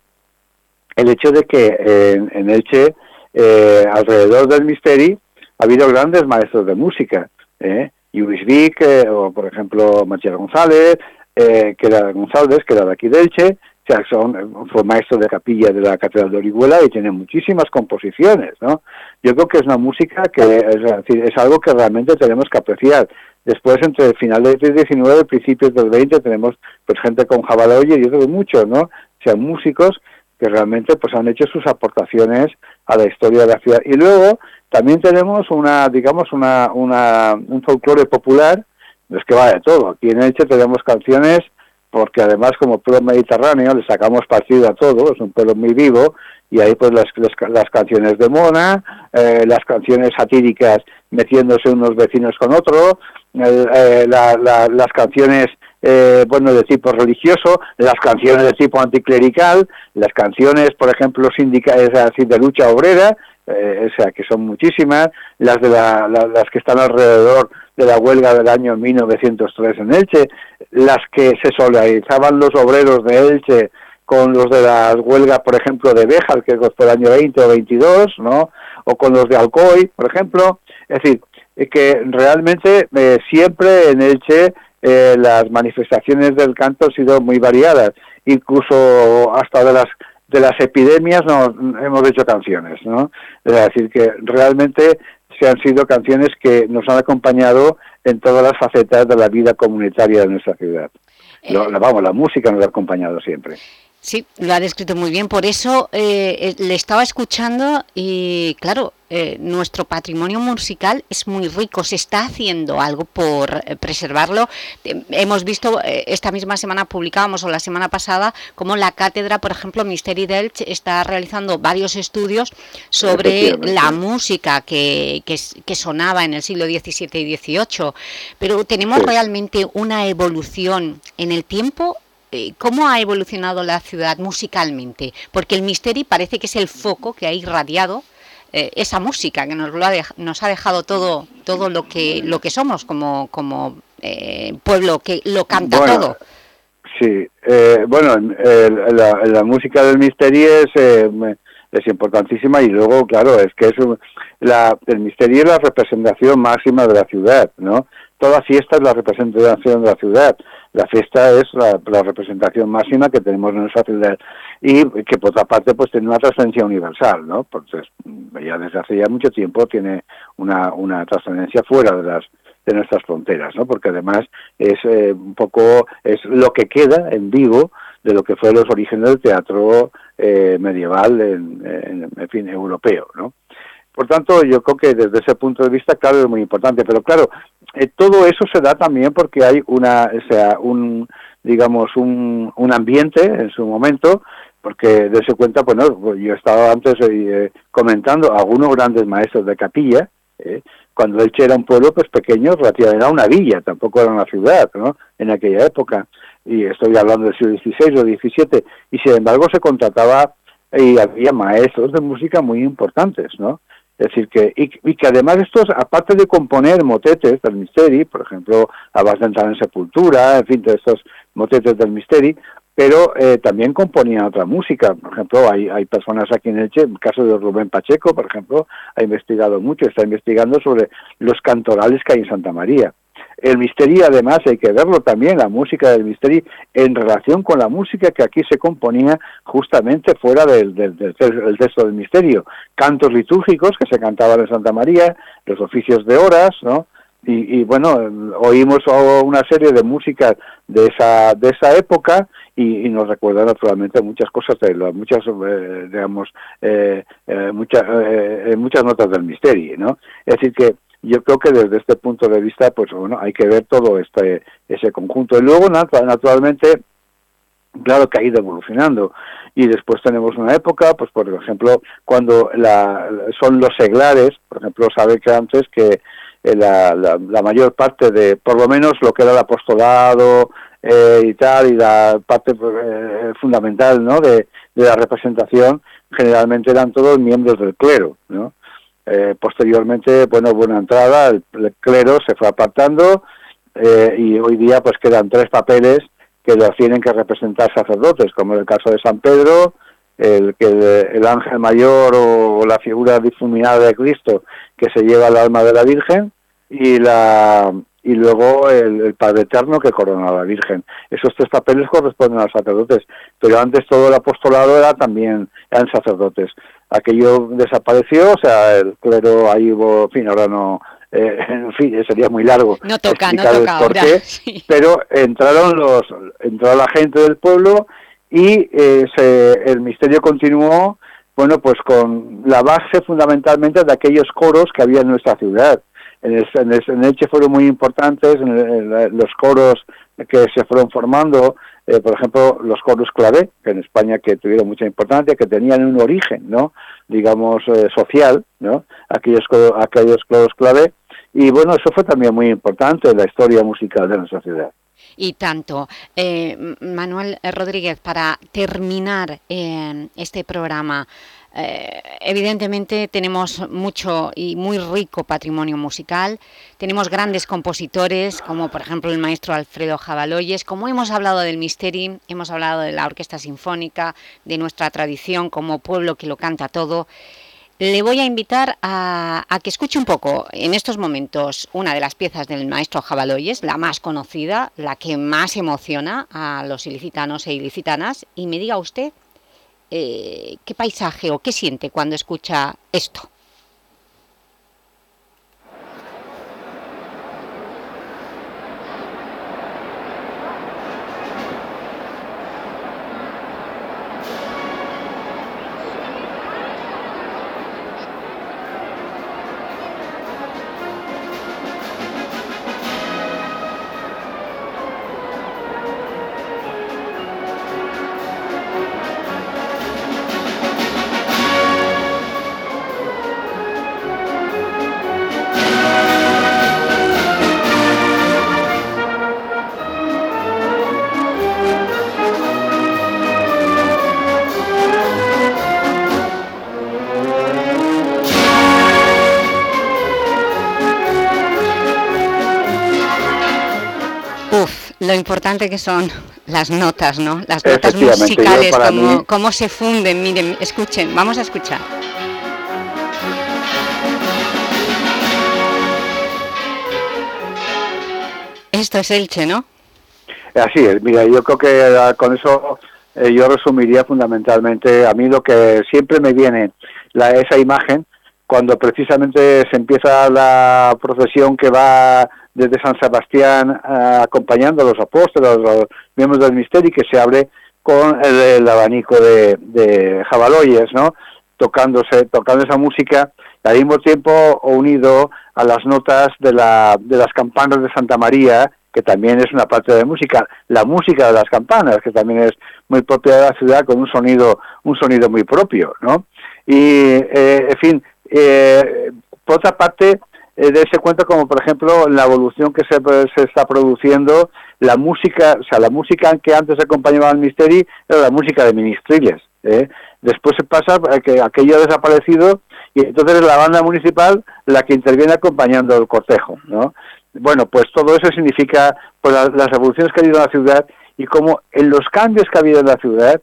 el hecho de que en, en Elche, eh, alrededor del Misteri, ha habido grandes maestros de música. ¿eh? Luis Vic, eh, o por ejemplo Machia González, eh, que González, que era de aquí de Elche, son, fue maestro de capilla de la Catedral de Orihuela y tiene muchísimas composiciones, ¿no? Yo creo que es una música que es, algo que realmente tenemos que apreciar. Después, entre finales del 19 y principios del 20, tenemos pues gente con Jabaloye y otros muchos, ¿no? O músicos que realmente pues han hecho sus aportaciones a la historia de la ciudad. Y luego también tenemos una, digamos, una, una, un folclore popular, es que va de todo. Aquí en Elche tenemos canciones porque además como pueblo mediterráneo le sacamos partido a todo, es un pueblo muy vivo, y ahí pues las, las, canciones de Mona, eh, las canciones satíricas metiéndose unos vecinos con otros, eh, las canciones eh, bueno de tipo religioso, las canciones de tipo anticlerical, las canciones por ejemplo sindicales de lucha obrera, o sea que son muchísimas, las de las que están alrededor de la huelga del año 1903 en Elche, las que se solidarizaban los obreros de Elche con los de la huelga, por ejemplo, de Béjar, que fue el año 20 o 22, ¿no? O con los de Alcoy, por ejemplo. Es decir, que realmente eh, siempre en Elche eh, las manifestaciones del canto han sido muy variadas. Incluso hasta de las de las epidemias nos hemos hecho canciones, ¿no? Es decir, que realmente se han sido canciones que nos han acompañado en todas las facetas de la vida comunitaria de nuestra ciudad. Eh, vamos, la música nos ha acompañado siempre.
Sí, lo ha descrito muy bien. Por eso eh, eh, le estaba escuchando y, claro, eh, nuestro patrimonio musical es muy rico. Se está haciendo algo por preservarlo. hemos visto, esta misma semana publicábamos, o la semana pasada, como la cátedra, por ejemplo, Misteri Delch, está realizando varios estudios sobre la música que, que, sonaba en el siglo XVII y XVIII. Pero tenemos realmente una evolución en el tiempo eh, ¿cómo ha evolucionado la ciudad musicalmente? Porque el Misteri parece que es el foco que ha irradiado eh, esa música que nos, lo ha nos ha dejado todo todo lo que lo que somos como, como eh, pueblo que lo canta todo.
Sí, bueno, la, música del Misteri es, es importantísima y luego, claro, es que es la, el Misteri es la representación máxima de la ciudad, ¿no? Toda fiesta es la representación de la ciudad la fiesta es la, representación máxima que tenemos en nuestra ciudad y que por otra parte pues tiene una trascendencia universal, ¿no? Porque ya desde hace ya mucho tiempo tiene una, una trascendencia fuera de las de nuestras fronteras, ¿no? Porque además es eh, un poco es lo que queda en vivo de lo que fue los orígenes del teatro eh, medieval en, en, fin europeo, ¿no? Por tanto, yo creo que desde ese punto de vista, claro, es muy importante. Pero claro, eh, todo eso se da también porque hay una, o sea, un, digamos, un, un ambiente en su momento, porque de ese cuenta, pues yo estaba antes eh, comentando algunos grandes maestros de capilla, eh, cuando Elche era un pueblo pues pequeño, era una villa, tampoco era una ciudad, ¿no? En aquella época, y estoy hablando del siglo XVI o XVII, y sin embargo se contrataba y había maestros de música muy importantes, ¿no? Es decir, que, y, que además estos, aparte de componer motetes del Misteri, por ejemplo, Abas de entrar en Sepultura, en fin, de estos motetes del Misteri, pero eh, también componían otra música. Por ejemplo, hay, hay personas aquí en Elche, en el caso de Rubén Pacheco, por ejemplo, ha investigado mucho, está investigando sobre los cantorales que hay en Santa María. El misterio, además, hay que verlo también, la música del misterio, en relación con la música que aquí se componía justamente fuera del, del, texto del misterio. Cantos litúrgicos que se cantaban en Santa María, los oficios de horas, ¿no? Y, bueno, oímos una serie de músicas de esa, de esa época y, nos recuerda naturalmente muchas cosas, de muchas, eh, digamos, eh, eh, muchas, muchas notas del misterio, ¿no? Es decir, que yo creo que desde este punto de vista, pues bueno, hay que ver todo este ese conjunto. Y luego, naturalmente, claro que ha ido evolucionando. Y después tenemos una época, pues por ejemplo, cuando la, son los seglares, por ejemplo, sabe que antes que eh, la, la, mayor parte de, por lo menos lo que era el apostolado, eh, y tal, y la parte eh, fundamental, ¿no?, de, la representación, generalmente eran todos miembros del clero, ¿no? Eh, posteriormente, bueno, una entrada, el, clero se fue apartando y hoy día pues quedan tres papeles que los tienen que representar sacerdotes, como en el caso de San Pedro, el que el, ángel mayor o, la figura difuminada de Cristo que se lleva el alma de la Virgen y la y luego el, Padre Eterno que corona a la Virgen. Esos tres papeles corresponden a los sacerdotes, pero antes todo el apostolado era también eran sacerdotes. Aquello desapareció, o sea, el clero ahí hubo, en fin, ahora no, eh, en fin, sería muy largo
no toca, no toca por qué,
pero entraron los, entró la gente del pueblo y eh, el misterio continuó, bueno, pues con la base fundamentalmente de aquellos coros que había en nuestra ciudad. En, el, en, Elche fueron muy importantes en los coros que se fueron formando, eh, por ejemplo, los coros clave, que en España que tuvieron mucha importancia, que tenían un origen, ¿no? digamos, eh, social, ¿no? aquellos, aquellos coros clave, y bueno, eso fue también muy importante en la historia musical de nuestra ciudad
y tanto. Eh, Manuel Rodríguez, para terminar eh, este programa, eh, evidentemente tenemos mucho y muy rico patrimonio musical, tenemos grandes compositores como por ejemplo el maestro Alfredo Jabaloyes, como hemos hablado del Misteri, hemos hablado de la Orquesta Sinfónica, de nuestra tradición como pueblo que lo canta todo, le voy a invitar a, que escuche un poco en estos momentos una de las piezas del maestro Jabaloyes, la más conocida, la que más emociona a los ilicitanos e ilicitanas, y me diga usted eh, qué paisaje o qué siente cuando escucha esto. Importante que son las notas, ¿no? Las notas musicales, cómo, se funden. Miren, escuchen, vamos a escuchar. Esto es Elche, ¿no?
Así es, mira, yo creo que ah, con eso eh, yo resumiría fundamentalmente, a mí lo que siempre me viene la, esa imagen, cuando precisamente se empieza la procesión que va desde San Sebastián eh, acompañando a los apóstoles, a los miembros del misterio, que se abre con el, abanico de, de, Jabaloyes, ¿no? Tocándose, tocando esa música, y al mismo tiempo unido a las notas de, la, de las campanas de Santa María, que también es una parte de música, la música de las campanas, que también es muy propia de la ciudad, con un sonido, un sonido muy propio, ¿no? Y, eh, en fin, eh, por otra parte, eh, de ese cuento como por ejemplo la evolución que se, se, está produciendo la música o sea la música que antes acompañaba al misteri era la música de ministriles ¿eh? después se pasa que aquello ha desaparecido y entonces es la banda municipal la que interviene acompañando el cortejo ¿no? bueno pues todo eso significa pues, las evoluciones que ha habido en la ciudad y como en los cambios que ha habido en la ciudad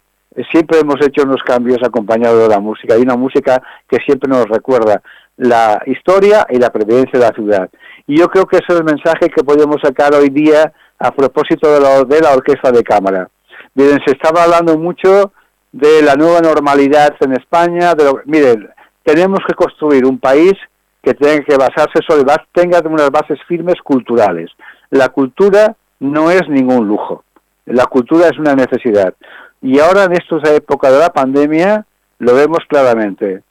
siempre hemos hecho unos cambios acompañados de la música. Hay una música que siempre nos recuerda la historia y la previdencia de la ciudad. Y yo creo que ese es el mensaje que podemos sacar hoy día a propósito de la, de la orquesta de cámara. Miren, se estaba hablando mucho de la nueva normalidad en España. De miren, tenemos que construir un país que tenga que basarse sobre, tenga unas bases firmes culturales. La cultura no es ningún lujo. La cultura es una necesidad. Y ahora en esta época de la pandemia lo vemos claramente.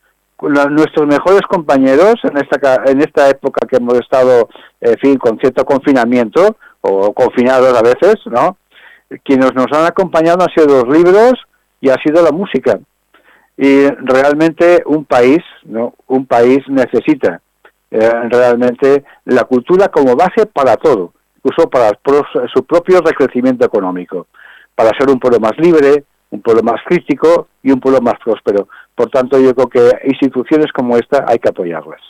Nuestros mejores compañeros en esta, en esta época que hemos estado, en fin, con cierto confinamiento o confinados a veces, ¿no? Quienes nos han acompañado han sido los libros y ha sido la música. Y realmente un país, ¿no? Un país necesita eh, realmente la cultura como base para todo, incluso para su propio recrecimiento económico, para ser un pueblo más libre, un pueblo más crítico y un pueblo más próspero. Por tanto, yo creo que instituciones como esta hay que apoyarlas.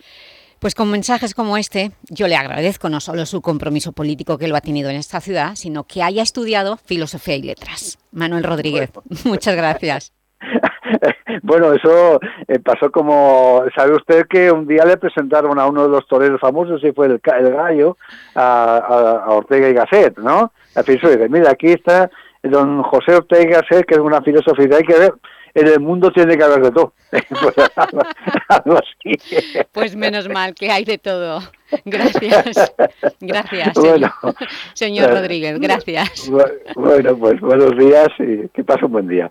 Pues con mensajes como este, yo le agradezco no solo su compromiso político que lo ha tenido en esta ciudad, sino que haya estudiado Filosofía y Letras. Manuel Rodríguez, muchas gracias.
bueno, eso eh, pasó como... ¿Sabe usted que un día le presentaron a uno de los toreros famosos, y fue el, gallo, a, Ortega y Gasset, ¿no? A dice, mira, aquí está don José Ortega Gasset, que es una filosofía, hay que ver en el mundo tiene que haber de todo.
Pues, pues menos mal que hay de todo. Gracias. Gracias, señor, señor Rodríguez. Gracias.
Bueno, pues buenos días y que pase un buen día.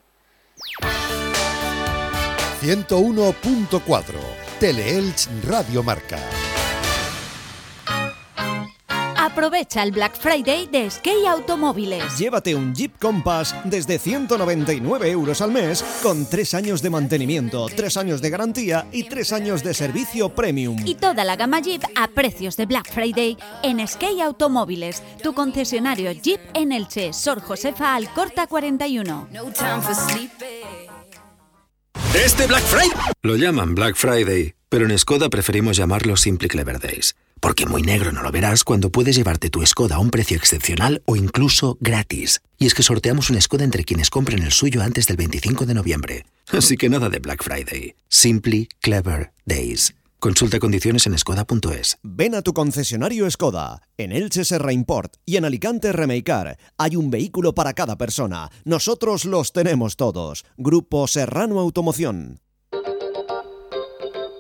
101.4 Teleelch Radio Marca.
Aprovecha el Black Friday de Skate Automóviles.
Llévate un Jeep Compass desde 199 euros al mes con 3 años de mantenimiento, 3 años de garantía y 3 años de servicio premium.
Y toda la gama Jeep a precios de Black Friday en Skate Automóviles, tu concesionario Jeep en Elche, Sor Josefa Alcorta 41.
Este Black Friday lo llaman Black Friday, pero en Skoda preferimos llamarlo Simply Clever Days. Porque muy negro no lo verás cuando puedes llevarte tu Skoda a un precio excepcional o incluso gratis. Y es que sorteamos un Skoda entre quienes compren el suyo antes del 25 de noviembre. Así que nada de Black Friday. Simply Clever Days. Consulta condiciones en skoda.es.
Ven a tu concesionario Skoda. En Elche Serra Import y en Alicante Remeicar. Hay un vehículo para cada persona. Nosotros los tenemos todos. Grupo Serrano Automoción.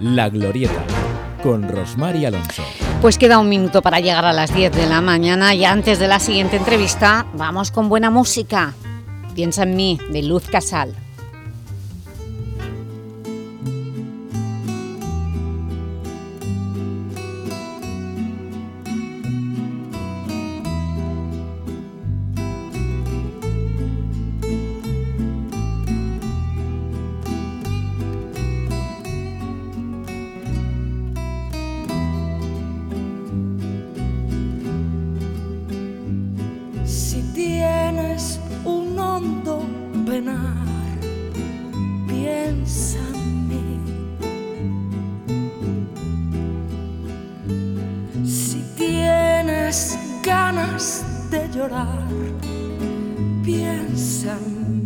La Glorieta con Rosmar Alonso.
Pues queda un minuto para llegar a las 10 de la mañana y antes de la siguiente entrevista vamos con buena música. Piensa en mí, de Luz Casal.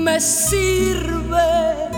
me sirve.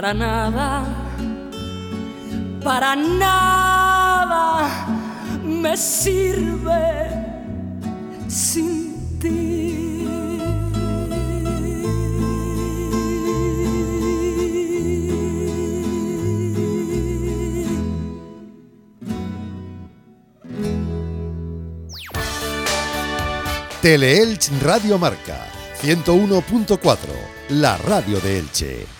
Para nada, para nada me sirve sin ti.
Teleelch Radio Marca 101.4, la radio de Elche.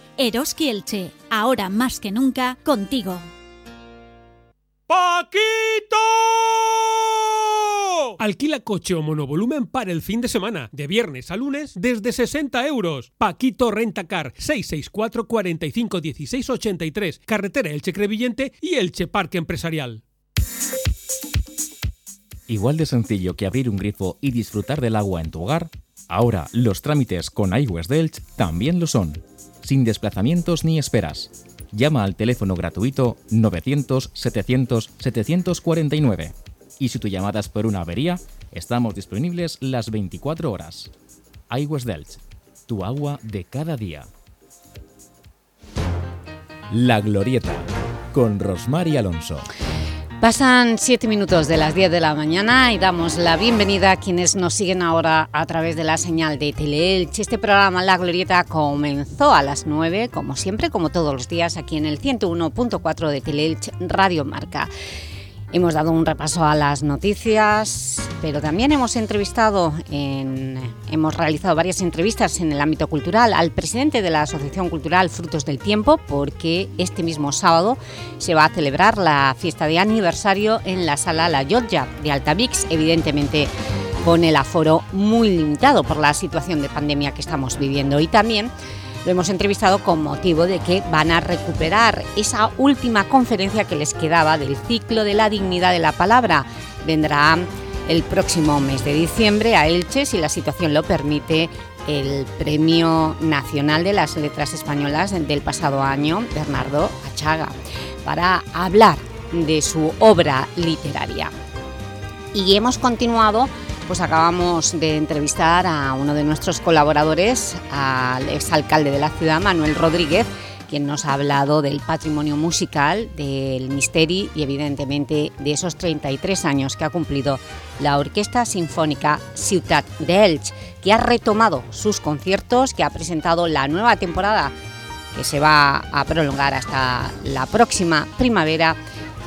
Eroski Elche, ahora más que nunca contigo.
¡Paquito! Alquila coche o monovolumen para el fin de semana, de viernes a lunes, desde 60 euros. Paquito Rentacar, 664 45 16 83, carretera Elche Crevillente y Elche Parque Empresarial.
Igual de sencillo que abrir un grifo y disfrutar del agua en tu hogar, ahora los trámites con iWest Delch también lo son, sin desplazamientos ni esperas. Llama al teléfono gratuito 900-700-749 y si tu llamada es por una avería, estamos disponibles las 24 horas. iWest Delch, tu agua de cada día.
La Glorieta, con Rosmar y Alonso.
Pasan siete minutos de las 10 de la mañana y damos la bienvenida a quienes nos siguen ahora a través de la señal de Teleelch. Este programa La Glorieta comenzó a las 9, como siempre, como todos los días, aquí en el 101.4 de Teleelch Radio Marca. Hemos dado un repaso a las noticias, pero también hemos entrevistado, hemos realizado varias entrevistas en el ámbito cultural al presidente de la Asociación Cultural Frutos del Tiempo, porque este mismo sábado se va a celebrar la fiesta de aniversario en la Sala La Georgia de Altavix, evidentemente con el aforo muy limitado por la situación de pandemia que estamos viviendo. Y también lo hemos entrevistado con motivo de que van a recuperar esa última conferencia que les quedaba del ciclo de la dignidad de la palabra. Vendrá el próximo mes de diciembre a Elche, si la situación lo permite, el Premio Nacional de las Letras Españolas del pasado año, Bernardo Achaga, para hablar de su obra literaria. Y hemos continuado pues acabamos de entrevistar a uno de nuestros colaboradores, al exalcalde de la ciudad, Manuel Rodríguez, quien nos ha hablado del patrimonio musical, del Misteri y evidentemente de esos 33 años que ha cumplido la Orquesta Sinfónica Ciutat de Elche, que ha retomado sus conciertos, que ha presentado la nueva temporada que se va a prolongar hasta la próxima primavera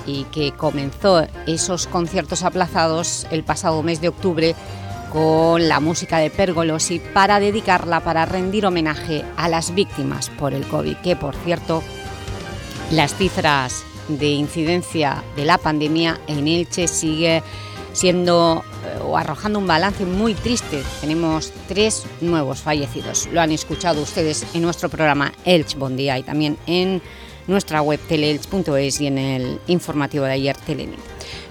y que comenzó esos conciertos aplazados el pasado mes de octubre con la música de Pergolosi para dedicarla, para rendir homenaje a las víctimas por el COVID, que por cierto las cifras de incidencia de la pandemia en Elche sigue siendo eh, o arrojando un balance muy triste. Tenemos tres nuevos fallecidos. Lo han escuchado ustedes en nuestro programa Elche Bon Día y también en nuestra web teleelch.es y en el informativo de ayer Telenit.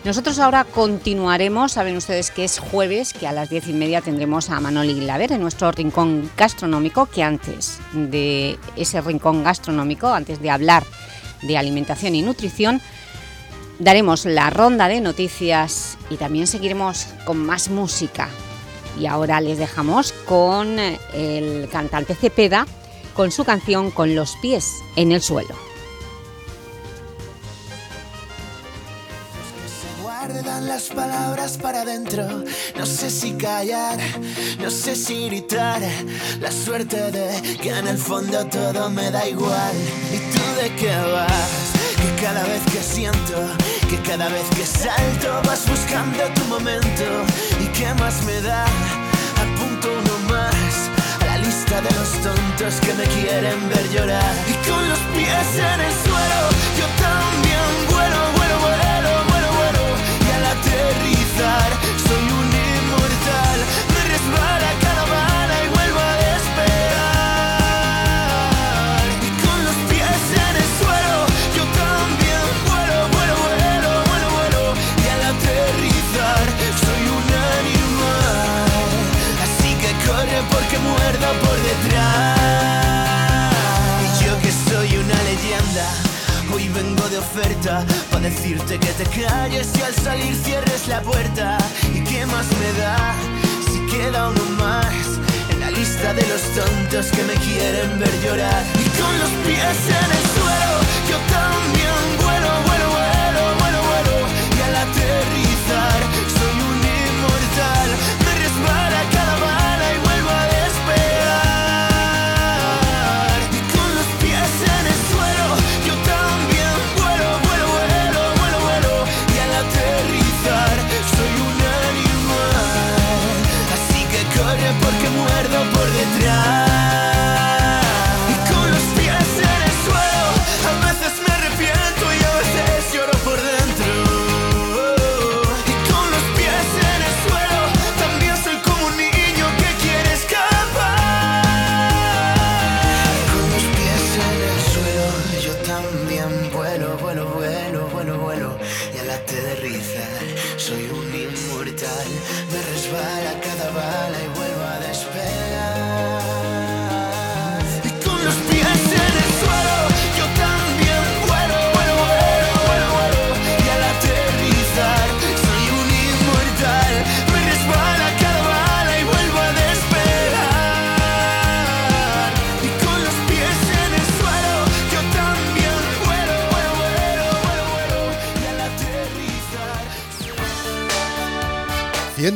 Nosotros ahora continuaremos, saben ustedes que es jueves, que a las diez y media tendremos a Manoli Laver en nuestro rincón gastronómico, que antes de ese rincón gastronómico, antes de hablar de alimentación y nutrición, daremos la ronda de noticias y también seguiremos con más música. Y ahora les dejamos con el cantante Cepeda, con su canción Con los pies en el suelo.
Las palabras para adentro. No sé si callar, no sé si gritar. La suerte de que en el fondo todo me da igual. ¿Y tú de qué vas? Que cada vez que siento, que cada vez que salto vas buscando tu momento. ¿Y qué más me da? Apunto uno más a la lista de los tontos que me quieren ver llorar. Y con los pies en el suelo, yo también soy un inmortal. Me resbala cada bala y vuelvo a despegar. Con los pies en el suelo, yo también vuelo, vuelo, vuelo, vuelo, vuelo. Y al aterrizar, soy un animal. Así que corre porque muerdo por detrás. Y yo que soy una leyenda, hoy vengo de oferta decirte que te calles y al salir cierres la puerta. ¿Y qué más me da si queda uno más? En la lista de los tontos que me quieren ver llorar. Y con los pies en el suelo, yo también vuelo, vuelo, vuelo, vuelo, vuelo. Y al aterrizar,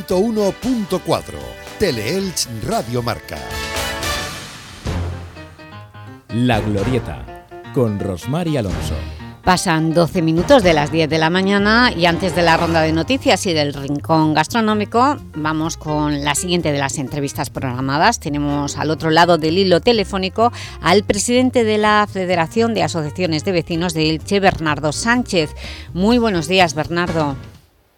101.4 Teleelch Radio Marca.
La Glorieta, con Rosmar y Alonso.
Pasan 12 minutos de las 10 de la mañana y antes de la ronda de noticias y del rincón gastronómico vamos con la siguiente de las entrevistas programadas. Tenemos al otro lado del hilo telefónico al presidente de la Federación de Asociaciones de Vecinos de Elche, Bernardo Sánchez. Muy buenos días, Bernardo.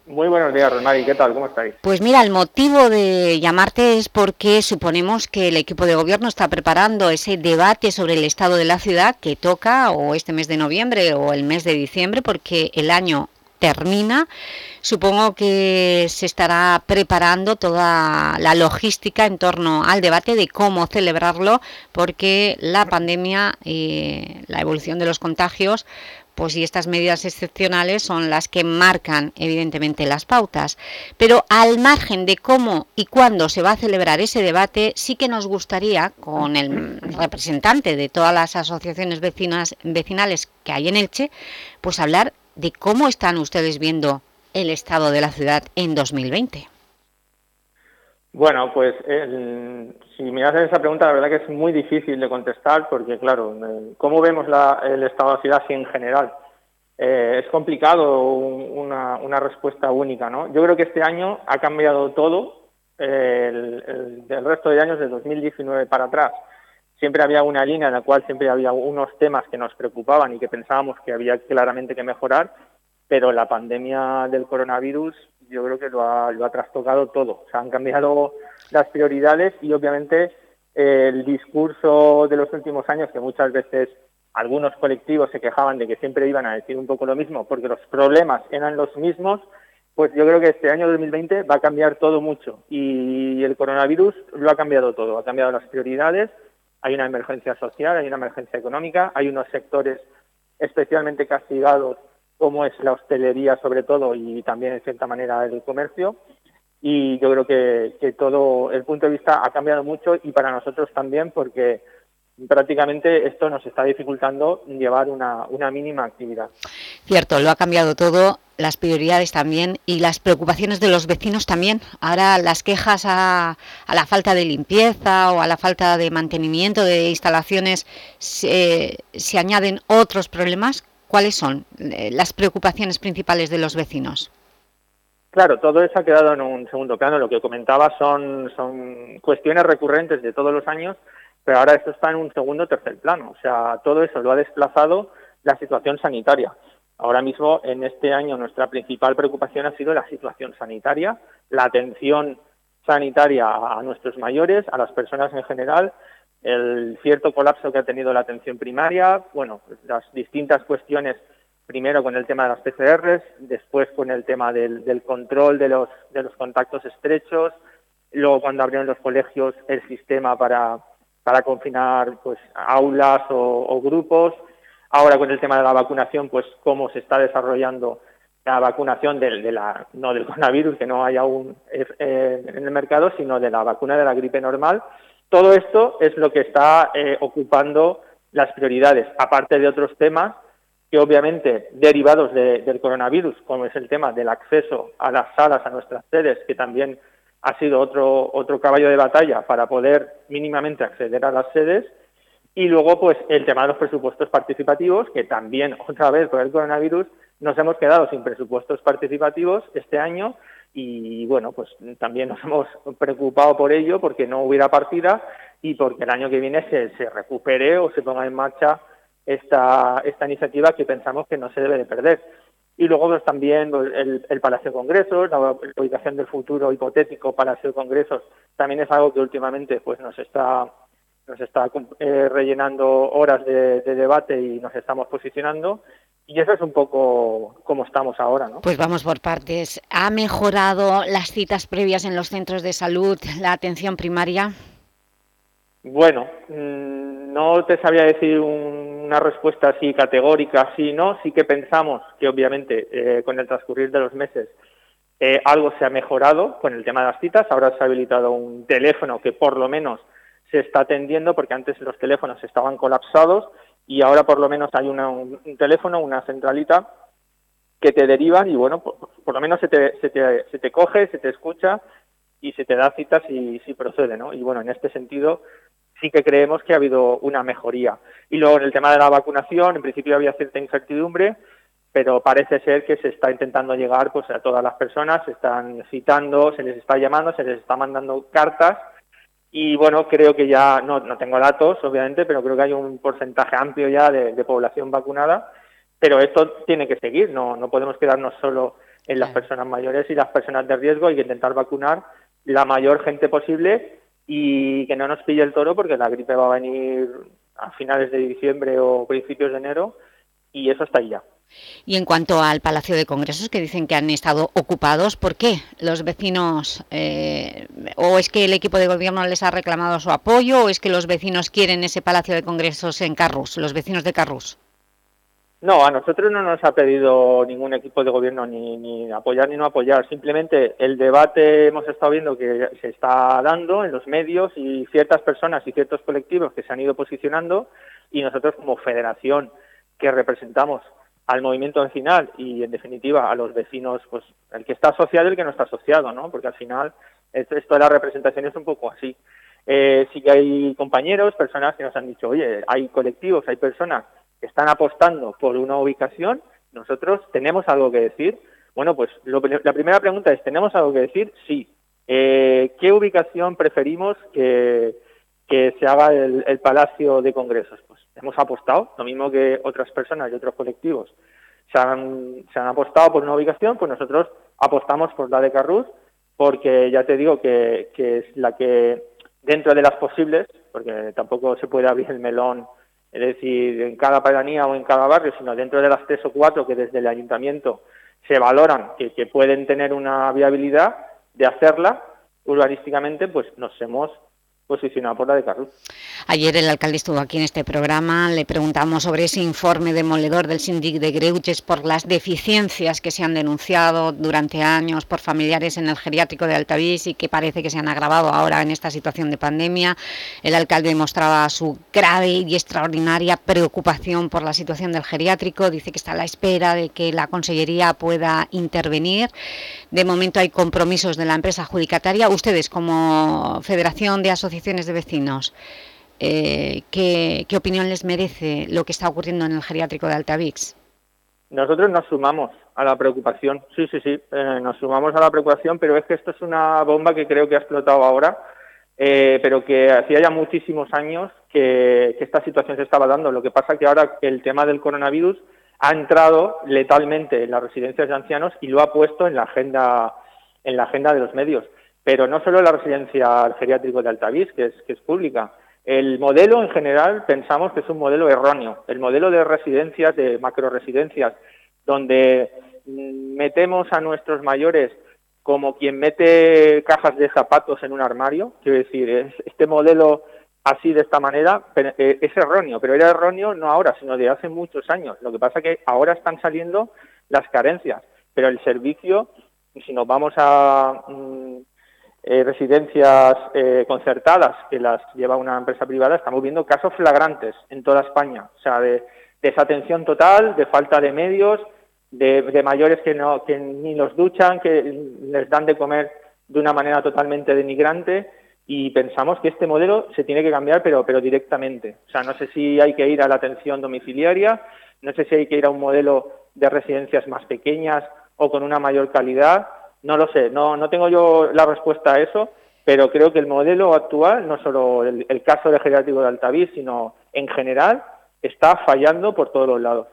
Muy buenos días, Rosmari. ¿Qué tal? ¿Cómo estáis?
Pues mira, el motivo de llamarte es porque suponemos que el equipo de gobierno está preparando ese debate sobre el estado de la ciudad que toca o este mes de noviembre o el mes de diciembre porque el año termina. Supongo que se estará preparando toda la logística en torno al debate de cómo celebrarlo porque la pandemia y la evolución de los contagios pues y estas medidas excepcionales son las que marcan evidentemente las pautas. Pero al margen de cómo y cuándo se va a celebrar ese debate, sí que nos gustaría, con el representante de todas las asociaciones vecinas, vecinales que hay en Elche, pues hablar de cómo están ustedes viendo el estado de la ciudad en 2020.
Bueno, pues el- si me hacen esa pregunta, la verdad que es muy difícil de contestar porque, claro, eh, ¿cómo vemos la- el estado de la ciudad así en general? Eh, es complicado un- una, respuesta única, ¿no? Yo creo que este año ha cambiado todo eh, el- del resto de años de 2019 para atrás. Siempre había una línea en la cual siempre había unos temas que nos preocupaban y que pensábamos que había claramente que mejorar, pero la pandemia del coronavirus yo creo que lo ha, lo ha trastocado todo. O sea, han cambiado las prioridades y obviamente el discurso de los últimos años, que muchas veces algunos colectivos se quejaban de que siempre iban a decir un poco lo mismo porque los problemas eran los mismos, pues yo creo que este año 2020 va a cambiar todo mucho. Y el coronavirus lo ha cambiado todo, ha cambiado las prioridades, hay una emergencia social, hay una emergencia económica, hay unos sectores especialmente castigados como es la hostelería sobre todo y también en cierta manera el comercio y yo creo que, todo el punto de vista ha cambiado mucho y para nosotros también porque prácticamente esto nos está dificultando llevar una, mínima actividad.
Cierto, lo ha cambiado todo, las prioridades también y las preocupaciones de los vecinos también. Ahora las quejas a, la falta de limpieza o a la falta de mantenimiento de instalaciones se, se añaden otros problemas. ¿Cuáles son eh, las preocupaciones principales de los vecinos?
Claro, todo eso ha quedado en un segundo plano. Lo que comentaba son, son cuestiones recurrentes de todos los años, pero ahora esto está en un segundo o tercer plano. O sea, todo eso lo ha desplazado la situación sanitaria. Ahora mismo, en este año, nuestra principal preocupación ha sido la situación sanitaria, la atención sanitaria a nuestros mayores, a las personas en general, el cierto colapso que ha tenido la atención primaria, bueno, las distintas cuestiones, primero con el tema de las PCRs, después con el tema del, control de los, de los contactos estrechos, luego cuando abrieron los colegios el sistema para, confinar pues aulas o, grupos, ahora con el tema de la vacunación, pues cómo se está desarrollando la vacunación del, de la, no del coronavirus, que no hay aún eh, en el mercado, sino de la vacuna de la gripe normal. Todo esto es lo que está eh, ocupando las prioridades, aparte de otros temas que obviamente derivados de, del coronavirus, como es el tema del acceso a las salas, a nuestras sedes, que también ha sido otro, otro caballo de batalla para poder mínimamente acceder a las sedes, y luego, pues, el tema de los presupuestos participativos, que también, otra vez, por el coronavirus, nos hemos quedado sin presupuestos participativos este año. Y, bueno, pues también nos hemos preocupado por ello, porque no hubiera partida y porque el año que viene se, se recupere o se ponga en marcha esta, esta iniciativa que pensamos que no se debe de perder. Y luego pues, también pues, el, el Palacio de Congresos, la ubicación del futuro hipotético Palacio de Congresos, también es algo que últimamente pues nos está nos está eh, rellenando horas de, de, debate y nos estamos posicionando. y eso es un poco como estamos ahora, ¿no?
Pues vamos por partes. ¿Ha mejorado las citas previas en los centros de salud, la atención primaria?
Bueno, mm, no te sabría decir una respuesta así categórica, sí, no. Sí que pensamos que obviamente eh, con el transcurrir de los meses eh, algo se ha mejorado con el tema de las citas. Ahora se ha habilitado un teléfono que por lo menos se está atendiendo porque antes los teléfonos estaban colapsados y ahora por lo menos hay una- un, un teléfono, una centralita que te derivan y bueno, por, por lo menos se te, se, te, se te coge, se te escucha y se te da citas y si procede, ¿no? Y bueno, en este sentido sí que creemos que ha habido una mejoría. Y luego en el tema de la vacunación, en principio había cierta incertidumbre, pero parece ser que se está intentando llegar pues a todas las personas, se están citando, se les está llamando, se les está mandando cartas. Y bueno, creo que ya, no, no tengo datos obviamente, pero creo que hay un porcentaje amplio ya de, de población vacunada, pero esto tiene que seguir, no, no podemos quedarnos solo en las personas mayores y las personas de riesgo, hay que intentar vacunar la mayor gente posible y que no nos pille el toro porque la gripe va a venir a finales de diciembre o principios de enero y eso está ahí ya.
Y en cuanto al Palacio de Congresos, que dicen que han estado ocupados, ¿por qué los vecinos, eh, o es que el equipo de gobierno les ha reclamado su apoyo, o es que los vecinos quieren ese Palacio de Congresos en Carrus, los vecinos de Carrus?
No, a nosotros no nos ha pedido ningún equipo de gobierno ni, ni apoyar ni no apoyar. Simplemente el debate hemos estado viendo que se está dando en los medios y ciertas personas y ciertos colectivos que se han ido posicionando y nosotros como federación que representamos al movimiento vecinal y en definitiva a los vecinos, pues el que está asociado y el que no está asociado, ¿no? Porque al final esto, esto de la representación es un poco así. Eh, sí que hay compañeros, personas que nos han dicho, oye, hay colectivos, hay personas están apostando por una ubicación, nosotros tenemos algo que decir. Bueno, pues lo- la primera pregunta es, ¿tenemos algo que decir? Sí. Eh, ¿Qué ubicación preferimos que, se haga el, Palacio de Congresos? Pues hemos apostado, lo mismo que otras personas y otros colectivos se han, apostado por una ubicación, pues nosotros apostamos por la de Carrús, porque ya te digo que, que es la que dentro de las posibles, porque tampoco se puede abrir el melón, es decir, en cada pedanía o en cada barrio, sino dentro de las tres o cuatro que desde el ayuntamiento se valoran que, que pueden tener una viabilidad de hacerla urbanísticamente, pues nos hemos posicionado por la de Carrús.
Ayer el alcalde estuvo aquí en este programa, le preguntamos sobre ese informe demoledor del síndic de Greuges por las deficiencias que se han denunciado durante años por familiares en el geriátrico de Altavís y que parece que se han agravado ahora en esta situación de pandemia. El alcalde mostraba su grave y extraordinaria preocupación por la situación del geriátrico, dice que está a la espera de que la Consellería pueda intervenir. De momento hay compromisos de la empresa adjudicataria. Ustedes, como Federación de Asociaciones de Vecinos, eh, ¿qué, opinión les merece lo que está ocurriendo en el geriátrico de Altavix?
Nosotros nos sumamos a la preocupación, sí, sí, sí, eh, nos sumamos a la preocupación, pero es que esto es una bomba que creo que ha explotado ahora, eh, pero que hacía ya muchísimos años que, esta situación se estaba dando. Lo que pasa que ahora el tema del coronavirus ha entrado letalmente en las residencias de ancianos y lo ha puesto en la agenda, en la agenda de los medios. Pero no solo la residencia geriátrico de Altavix, que es, que es pública. El modelo en general pensamos que es un modelo erróneo. El modelo de residencias, de macroresidencias, donde metemos a nuestros mayores como quien mete cajas de zapatos en un armario, quiero decir, es- este modelo así de esta manera eh, es erróneo, pero era erróneo no ahora, sino de hace muchos años. Lo que pasa que ahora están saliendo las carencias, pero el servicio, si nos vamos a mm, eh, residencias eh, concertadas que las lleva una empresa privada, estamos viendo casos flagrantes en toda España, o sea, de desatención total, de falta de medios, de, de mayores que, no, que ni los duchan, que les dan de comer de una manera totalmente denigrante. Y pensamos que este modelo se tiene que cambiar, pero, pero directamente. O sea, no sé si hay que ir a la atención domiciliaria, no sé si hay que ir a un modelo de residencias más pequeñas o con una mayor calidad, no lo sé, no, no tengo yo la respuesta a eso, pero creo que el modelo actual, no solo el, el caso geriátrico de Altavís, sino en general, está fallando por todos los lados.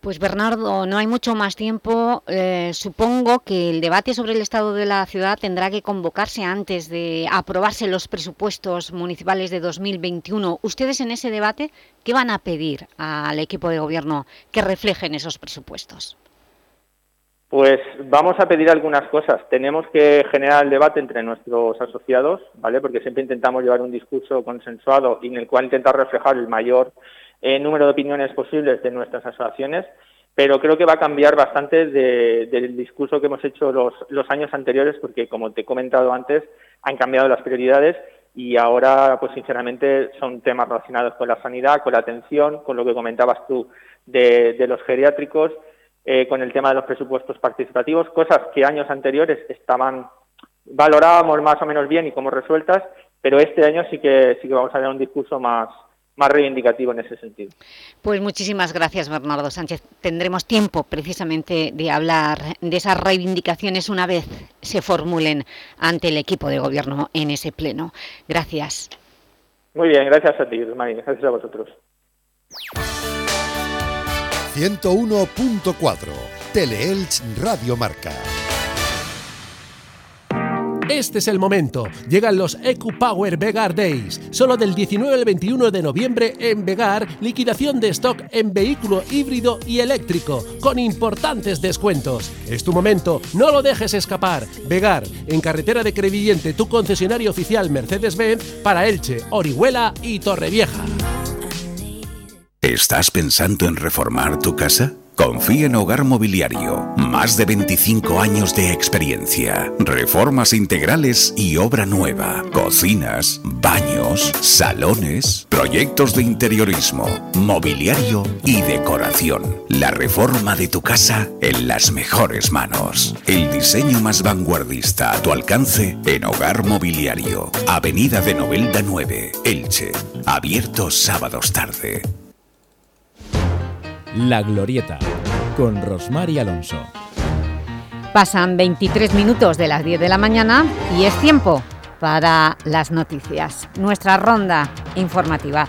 Pues Bernardo, no hay mucho más tiempo. Eh, supongo que el debate sobre el estado de la ciudad tendrá que convocarse antes de aprobarse los presupuestos municipales de 2021. ¿Ustedes en ese debate qué van a pedir al equipo de gobierno que reflejen esos presupuestos?
Pues vamos a pedir algunas cosas. Tenemos que generar el debate entre nuestros asociados, ¿vale? Porque siempre intentamos llevar un discurso consensuado y en el cual intentar reflejar el mayor eh, número de opiniones posibles de nuestras asociaciones, pero creo que va a cambiar bastante del discurso que hemos hecho los, los años anteriores, porque como te he comentado antes, han cambiado las prioridades y ahora, pues sinceramente, son temas relacionados con la sanidad, con la atención, con lo que comentabas tú de, de los geriátricos eh, con el tema de los presupuestos participativos, cosas que años anteriores estaban valorábamos más o menos bien y como resueltas, pero este año sí que sí que vamos a ver un discurso más más reivindicativo en ese sentido.
Pues muchísimas gracias, Bernardo Sánchez. Tendremos tiempo precisamente de hablar de esas reivindicaciones una vez se formulen ante el equipo de gobierno en ese pleno. Gracias.
Muy bien, gracias a ti, Mari. Gracias a vosotros.
101.4 Teleelch Radio Marca.
Este es el momento. Llegan los EQ Power Vegar Days. Solo del 19 al 21 de noviembre en Vegar, liquidación de stock en vehículo híbrido y eléctrico, con importantes descuentos. Es tu momento, no lo dejes escapar. Vegar, en carretera de Crevillente, tu concesionario oficial Mercedes-Benz para Elche, Orihuela y Torrevieja.
¿Estás pensando en reformar tu casa? Confía en Hogar Mobiliario. Más de 25 años de experiencia. Reformas integrales y obra nueva. Cocinas, baños, salones, proyectos de interiorismo, mobiliario y decoración. La reforma de tu casa en las mejores manos. El diseño más vanguardista a tu alcance en Hogar Mobiliario. Avenida de Novelda 9, Elche. Abierto sábados tarde.
La Glorieta, con Rosmar y Alonso.
Pasan 23 minutos de las 10 de la mañana y es tiempo para las noticias. Nuestra ronda informativa.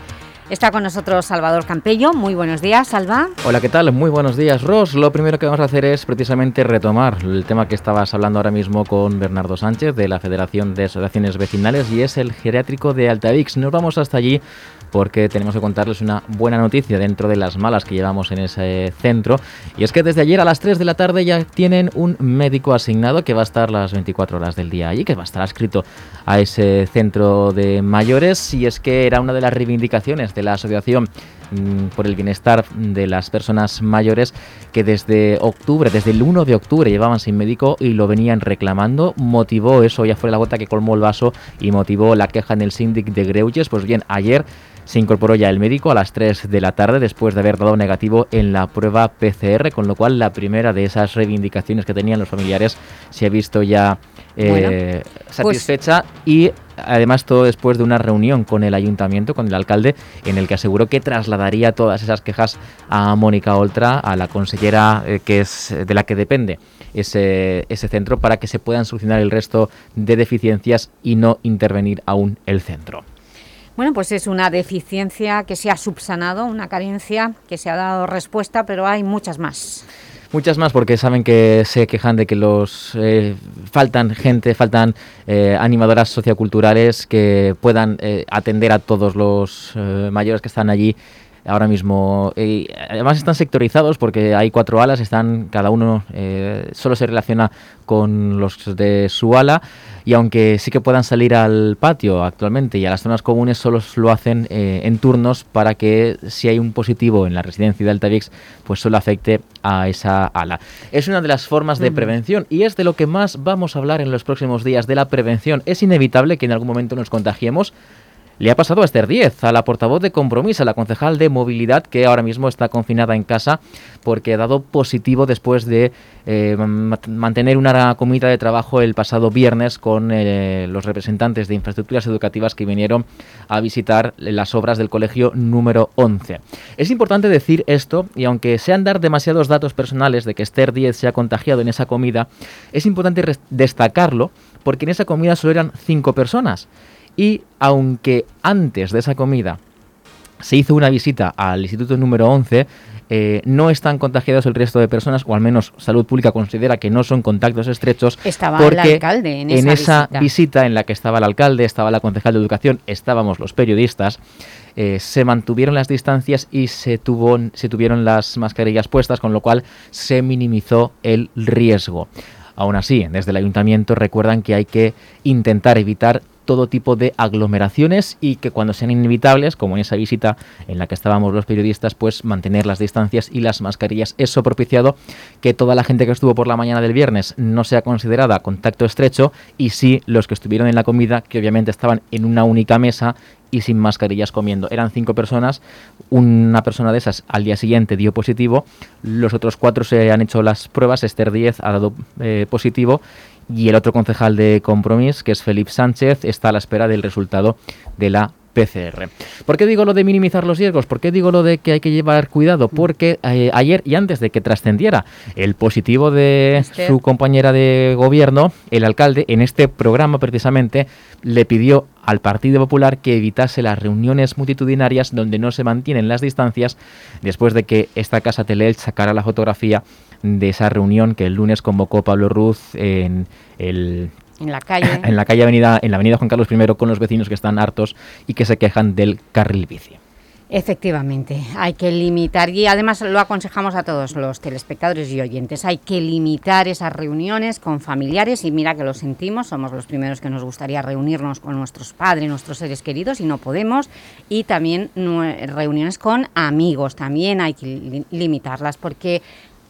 Está con nosotros Salvador Campello. Muy buenos días, Salva.
Hola, ¿qué tal? Muy buenos días, Ros. Lo primero que vamos a hacer es precisamente retomar el tema que estabas hablando ahora mismo con Bernardo Sánchez de la Federación de Asociaciones Vecinales y es el geriátrico de Altavix. Nos vamos hasta allí porque tenemos que contarles una buena noticia dentro de las malas que llevamos en ese centro. Y es que desde ayer a las 3 de la tarde ya tienen un médico asignado que va a estar las 24 horas del día allí, que va a estar adscrito a ese centro de mayores. Y es que era una de las reivindicaciones de la asociación mm, por el bienestar de las personas mayores que desde octubre, desde el 1 de octubre llevaban sin médico y lo venían reclamando. Motivó eso, ya fue la gota que colmó el vaso y motivó la queja en el síndic de Greuges. Pues bien, ayer se incorporó ya el médico a las 3 de la tarde después de haber dado negativo en la prueba PCR, con lo cual la primera de esas reivindicaciones que tenían los familiares se ha visto ya eh,
pues
satisfecha y además todo después de una reunión con el ayuntamiento, con el alcalde, en el que aseguró que trasladaría todas esas quejas a Mónica Oltra, a la consellera eh, que es de la que depende ese, ese centro, para que se puedan solucionar el resto de deficiencias y no intervenir aún el centro.
Bueno, pues es una deficiencia que se ha subsanado, una carencia que se ha dado respuesta, pero hay muchas más.
Muchas más porque saben que se quejan de que los eh, faltan gente, faltan eh, animadoras socioculturales que puedan eh, atender a todos los mayores que están allí ahora mismo. Y además están sectorizados porque hay cuatro alas, están cada uno eh, solo se relaciona con los de su ala y aunque sí que puedan salir al patio actualmente y a las zonas comunes solo lo hacen eh, en turnos para que si hay un positivo en la residencia de Altavix pues solo afecte a esa ala. Es una de las formas de prevención y es de lo que más vamos a hablar en los próximos días de la prevención. Es inevitable que en algún momento nos contagiemos le ha pasado a Esther Díez, a la portavoz de Compromís, a la concejal de Movilidad, que ahora mismo está confinada en casa porque ha dado positivo después de eh, ma- mantener una comida de trabajo el pasado viernes con eh, los representantes de infraestructuras educativas que vinieron a visitar las obras del colegio número 11. Es importante decir esto, y aunque sean dar demasiados datos personales de que Esther Díez se ha contagiado en esa comida, es importante destacarlo porque en esa comida solo eran cinco personas. Y aunque antes de esa comida se hizo una visita al instituto número 11, eh, no están contagiados el resto de personas, o al menos Salud Pública considera que no son contactos estrechos.
Estaba
porque
el alcalde en esa visita.
visita en la que estaba el alcalde, estaba la concejal de educación, estábamos los periodistas. eh, se mantuvieron las distancias y se, tuvo, se tuvieron las mascarillas puestas, con lo cual se minimizó el riesgo. Aún así, desde el ayuntamiento recuerdan que hay que intentar evitar todo tipo de aglomeraciones y que cuando sean inevitables, como en esa visita en la que estábamos los periodistas, pues mantener las distancias y las mascarillas. Eso propiciado que toda la gente que estuvo por la mañana del viernes no sea considerada contacto estrecho y sí los que estuvieron en la comida, que obviamente estaban en una única mesa y sin mascarillas comiendo. Eran cinco personas, una persona de esas al día siguiente dio positivo, los otros cuatro se han hecho las pruebas, Esther Díez ha dado eh, positivo y el otro concejal de Compromís, que es Felipe Sánchez, está a la espera del resultado de la PCR. ¿Por qué digo lo de minimizar los riesgos? ¿Por qué digo lo de que hay que llevar cuidado? Porque eh, ayer y antes de que trascendiera el positivo de
Esther.
su compañera de gobierno, el alcalde, en este programa precisamente, le pidió al Partido Popular que evitase las reuniones multitudinarias donde no se mantienen las distancias después de que esta casa Teleelch sacara la fotografía de esa reunión que el lunes convocó Pablo Ruz en el
En la calle.
en la calle Avenida, en la Avenida Juan Carlos I con los vecinos que están hartos y que se quejan del carril bici.
Efectivamente, hay que limitar, y además lo aconsejamos a todos los telespectadores y oyentes, hay que limitar esas reuniones con familiares, y mira que lo sentimos, somos los primeros que nos gustaría reunirnos con nuestros padres, nuestros seres queridos, y no podemos, y también reuniones con amigos, también hay que li- limitarlas, porque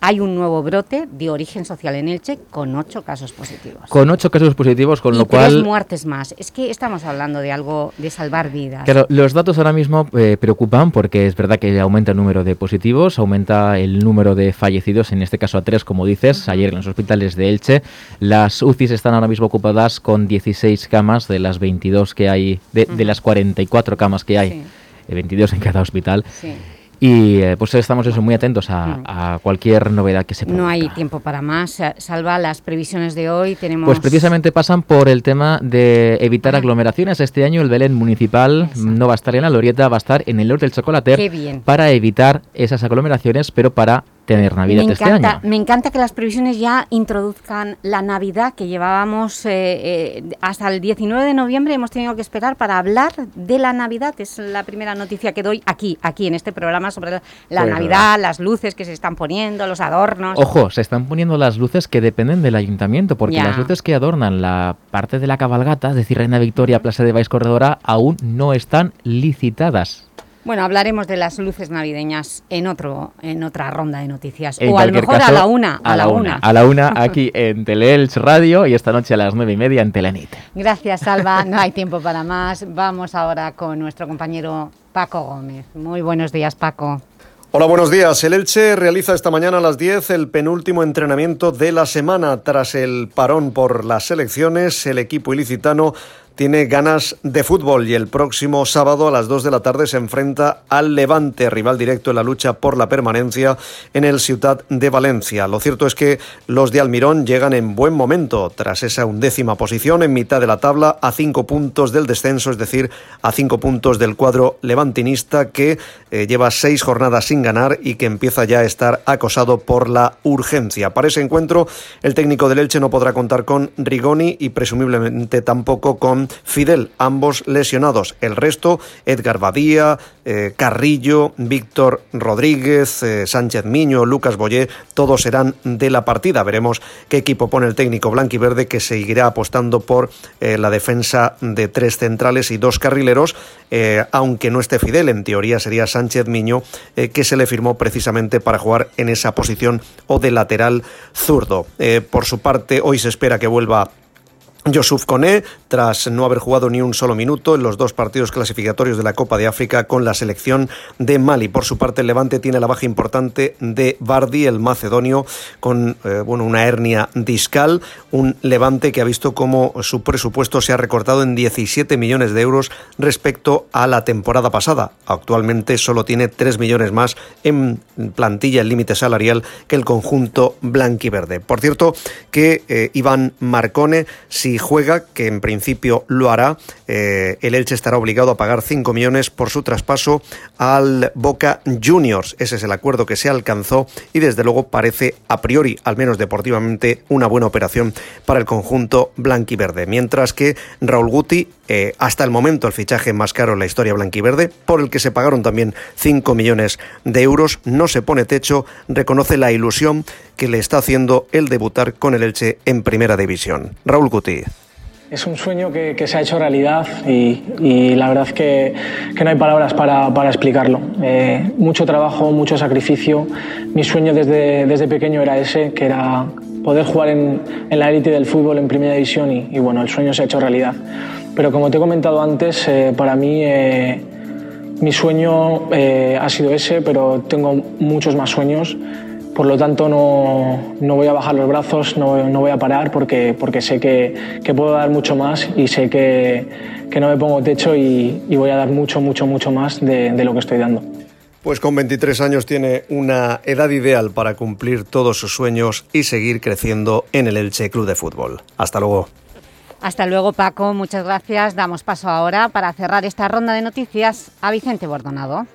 hay un nuevo brote de origen social en Elche con ocho casos positivos.
Con ocho casos positivos, con
y
lo
tres
cual...
muertes más. Es que estamos hablando de algo de salvar vidas.
Claro, los datos ahora mismo eh, preocupan porque es verdad que aumenta el número de positivos, aumenta el número de fallecidos, en este caso a tres, como dices, ayer en los hospitales de Elche. Las UCIs están ahora mismo ocupadas con 16 camas de las 22 que hay, de, de las 44 camas que hay,
Sí.
eh, 22 en cada hospital.
Sí.
Y eh, pues estamos eso, muy atentos a, a cualquier novedad que se produzca.
No hay tiempo para más. Sa- Salva las previsiones de hoy. Tenemos
Pues precisamente pasan por el tema de evitar aglomeraciones. Este año el Belén municipal no va a estar en la Lorieta, va a estar en el norte del Chocolater para evitar esas aglomeraciones, pero para tener Navidad
me
este
encanta,
año.
me encanta que las previsiones ya introduzcan la Navidad que llevábamos eh, eh, hasta el 19 de noviembre. Hemos tenido que esperar para hablar de la Navidad. Es la primera noticia que doy aquí, aquí en este programa sobre la, la
Pues
Navidad, las luces que se están poniendo, los adornos.
Ojo, se están poniendo las luces que dependen del ayuntamiento, porque
Ya.
las luces que adornan la parte de la cabalgata, es decir, Reina Victoria, Plaza de Baix Corredora, aún no están licitadas.
Bueno, hablaremos de las luces navideñas en otro en otra ronda de noticias.
En
o a lo mejor a la una. A, la una.
A la una, aquí en Teleelch Radio y esta noche a las nueve y media en Telenit.
Gracias, Salva. No hay tiempo para más. Vamos ahora con nuestro compañero Paco Gómez. Muy buenos días, Paco.
Hola, buenos días. El Elche realiza esta mañana a las 10 el penúltimo entrenamiento de la semana. Tras el parón por las elecciones, el equipo ilicitano tiene ganas de fútbol y el próximo sábado a las 2 de la tarde se enfrenta al Levante, rival directo en la lucha por la permanencia en el Ciudad de Valencia. Lo cierto es que los de Almirón llegan en buen momento tras esa undécima posición en mitad de la tabla a cinco puntos del descenso, es decir, a cinco puntos del cuadro levantinista que eh, lleva seis jornadas sin ganar y que empieza ya a estar acosado por la urgencia. Para ese encuentro, el técnico del Elche no podrá contar con Rigoni y presumiblemente tampoco con Fidel, ambos lesionados. El resto, Edgar Badía, eh, Carrillo, Víctor Rodríguez, eh, Sánchez Miño, Lucas Boyé, todos serán de la partida. Veremos qué equipo pone el técnico blanquiverde que seguirá apostando por eh, la defensa de tres centrales y dos carrileros, aunque no esté Fidel, en teoría sería Sánchez Miño, que se le firmó precisamente para jugar en esa posición o de lateral zurdo. Por su parte, hoy se espera que vuelva Yusuf Koné, tras no haber jugado ni un solo minuto en los dos partidos clasificatorios de la Copa de África con la selección de Mali. Por su parte, el Levante tiene la baja importante de Bardi, el macedonio, con eh, bueno, una hernia discal. Un Levante que ha visto cómo su presupuesto se ha recortado en 17 millones de euros respecto a la temporada pasada. Actualmente solo tiene 3 millones más en plantilla, el límite salarial, que el conjunto blanquiverde. Por cierto, que eh, Iván Marcone, si Si juega, que en principio lo hará, eh, el Elche estará obligado a pagar 5 millones por su traspaso al Boca Juniors. Ese es el acuerdo que se alcanzó y desde luego parece a priori, al menos deportivamente, una buena operación para el conjunto blanquiverde. Mientras que Raúl Guti, eh, hasta el momento el fichaje más caro en la historia blanquiverde, por el que se pagaron también 5 millones de euros, no se pone techo, reconoce la ilusión que le está haciendo el debutar con el Elche en primera división. Raúl Guti.
Es un sueño que, que se ha hecho realidad y, y la verdad que, que, no hay palabras para, para explicarlo. Eh, mucho trabajo, mucho sacrificio. Mi sueño desde, desde pequeño era ese, que era poder jugar en, en la élite del fútbol en primera división y, y, bueno, el sueño se ha hecho realidad. Pero como te he comentado antes, eh, para mí eh, mi sueño eh, ha sido ese, pero tengo muchos más sueños. Por lo tanto, no, no, voy a bajar los brazos, no, no voy a parar porque, porque sé que, que, puedo dar mucho más y sé que, que no me pongo techo y, y, voy a dar mucho, mucho, mucho más de, de, lo que estoy dando.
Pues con 23 años tiene una edad ideal para cumplir todos sus sueños y seguir creciendo en el Elche Club de Fútbol. Hasta luego.
Hasta luego, Paco. Muchas gracias. Damos paso ahora para cerrar esta ronda de noticias a Vicente Bordonado.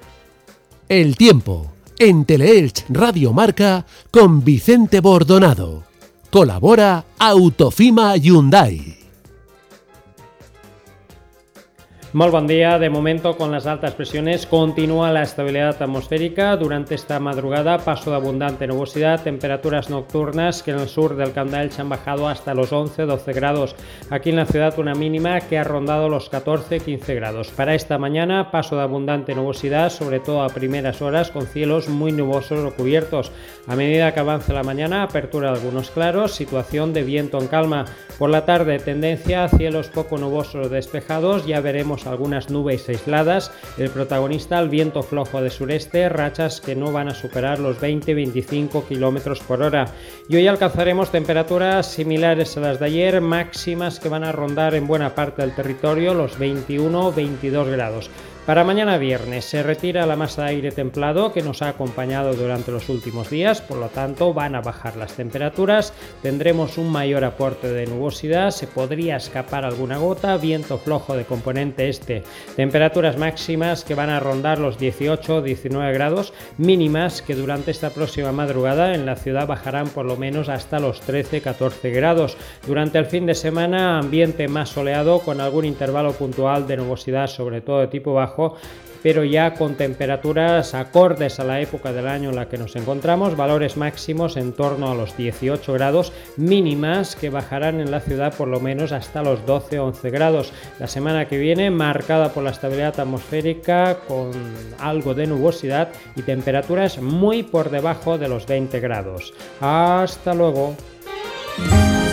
El tiempo en Teleelch Radio Marca con Vicente Bordonado. Colabora Autofima Hyundai.
Muy buen día. De momento, con las altas presiones, continúa la estabilidad atmosférica. Durante esta madrugada, paso de abundante nubosidad, temperaturas nocturnas que en el sur del Candael se han bajado hasta los 11-12 grados. Aquí en la ciudad, una mínima que ha rondado los 14-15 grados. Para esta mañana, paso de abundante nubosidad, sobre todo a primeras horas, con cielos muy nubosos o cubiertos. A medida que avance la mañana, apertura de algunos claros, situación de viento en calma. Por la tarde, tendencia a cielos poco nubosos despejados. Ya veremos algunas nubes aisladas. El protagonista, el viento flojo de sureste, rachas que no van a superar los 20-25 km por hora. Y hoy alcanzaremos temperaturas similares a las de ayer, máximas que van a rondar en buena parte del territorio los 21-22 grados. Para mañana viernes se retira la masa de aire templado que nos ha acompañado durante los últimos días, por lo tanto van a bajar las temperaturas, tendremos un mayor aporte de nubosidad, se podría escapar alguna gota, viento flojo de componente este, temperaturas máximas que van a rondar los 18-19 grados, mínimas que durante esta próxima madrugada en la ciudad bajarán por lo menos hasta los 13-14 grados. Durante el fin de semana ambiente más soleado con algún intervalo puntual de nubosidad, sobre todo de tipo bajo pero ya con temperaturas acordes a la época del año en la que nos encontramos, valores máximos en torno a los 18 grados, mínimas que bajarán en la ciudad por lo menos hasta los 12-11 grados. La semana que viene marcada por la estabilidad atmosférica con algo de nubosidad y temperaturas muy por debajo de los 20 grados. Hasta luego.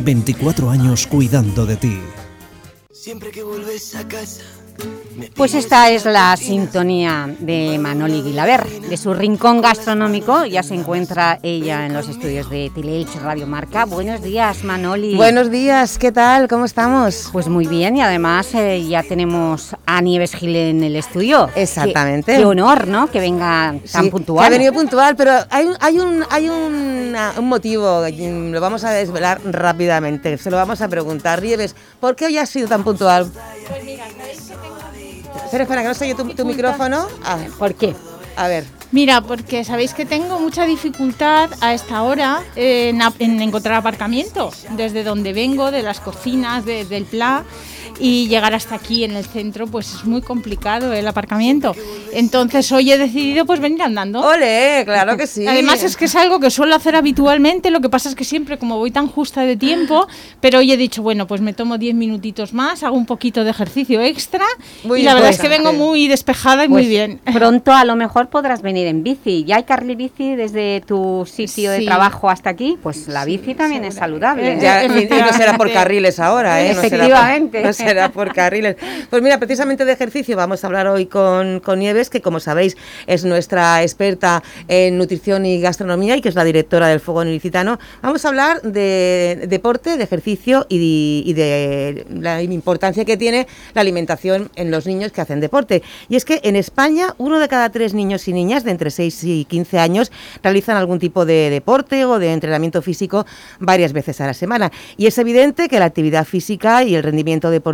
24 años cuidando de ti.
Siempre que vuelves a casa.
Pues esta es la sintonía de Manoli Guilaber, de su rincón gastronómico. Ya se encuentra ella en los estudios de Teleelch Radio Marca. Buenos días, Manoli.
Buenos días, ¿qué tal? ¿Cómo estamos?
Pues muy bien y además eh, ya tenemos a Nieves Gil en el estudio.
Exactamente.
Qué, qué honor, ¿no? Que venga tan
sí,
puntual.
ha venido puntual, pero hay, hay, un, hay un, un motivo, lo vamos a desvelar rápidamente. Se lo vamos a preguntar. Nieves, ¿por qué hoy has sido tan puntual?
Pues mira, ¿sabéis que tengo
Espera, espera, que no se oye tu, tu micrófono.
Ah, ¿Por qué?
A ver.
Mira, porque sabéis que tengo mucha dificultad a esta hora en, en encontrar aparcamiento. Desde donde vengo, de las cocinas, de, del PLA y llegar hasta aquí en el centro pues es muy complicado el aparcamiento. Entonces hoy he decidido pues venir andando.
¡Ole! Claro que sí.
Además es que es algo que suelo hacer habitualmente, lo que pasa es que siempre como voy tan justa de tiempo, pero hoy he dicho, bueno, pues me tomo 10 minutitos más, hago un poquito de ejercicio extra
Muy
y la verdad es que vengo muy despejada y
Pues
muy bien.
Pronto a lo mejor podrás venir en bici. ¿Ya hay carril bici desde tu sitio de
Sí.
trabajo hasta aquí? Pues la bici también es saludable.
Ya, y, y no será por carriles ahora, ¿eh? No será por-
Efectivamente.
No será por carriles. Pues mira, precisamente de ejercicio vamos a hablar hoy con, con Nieves, que como sabéis es nuestra experta en nutrición y gastronomía y que es la directora del Fogón Ilicitano. Vamos a hablar de deporte, de ejercicio y de, y de la importancia que tiene la alimentación en los niños que hacen deporte. Y es que en España uno de cada tres niños y niñas de entre 6 y 15 años realizan algún tipo de deporte o de entrenamiento físico varias veces a la semana. Y es evidente que la actividad física y el rendimiento deportivo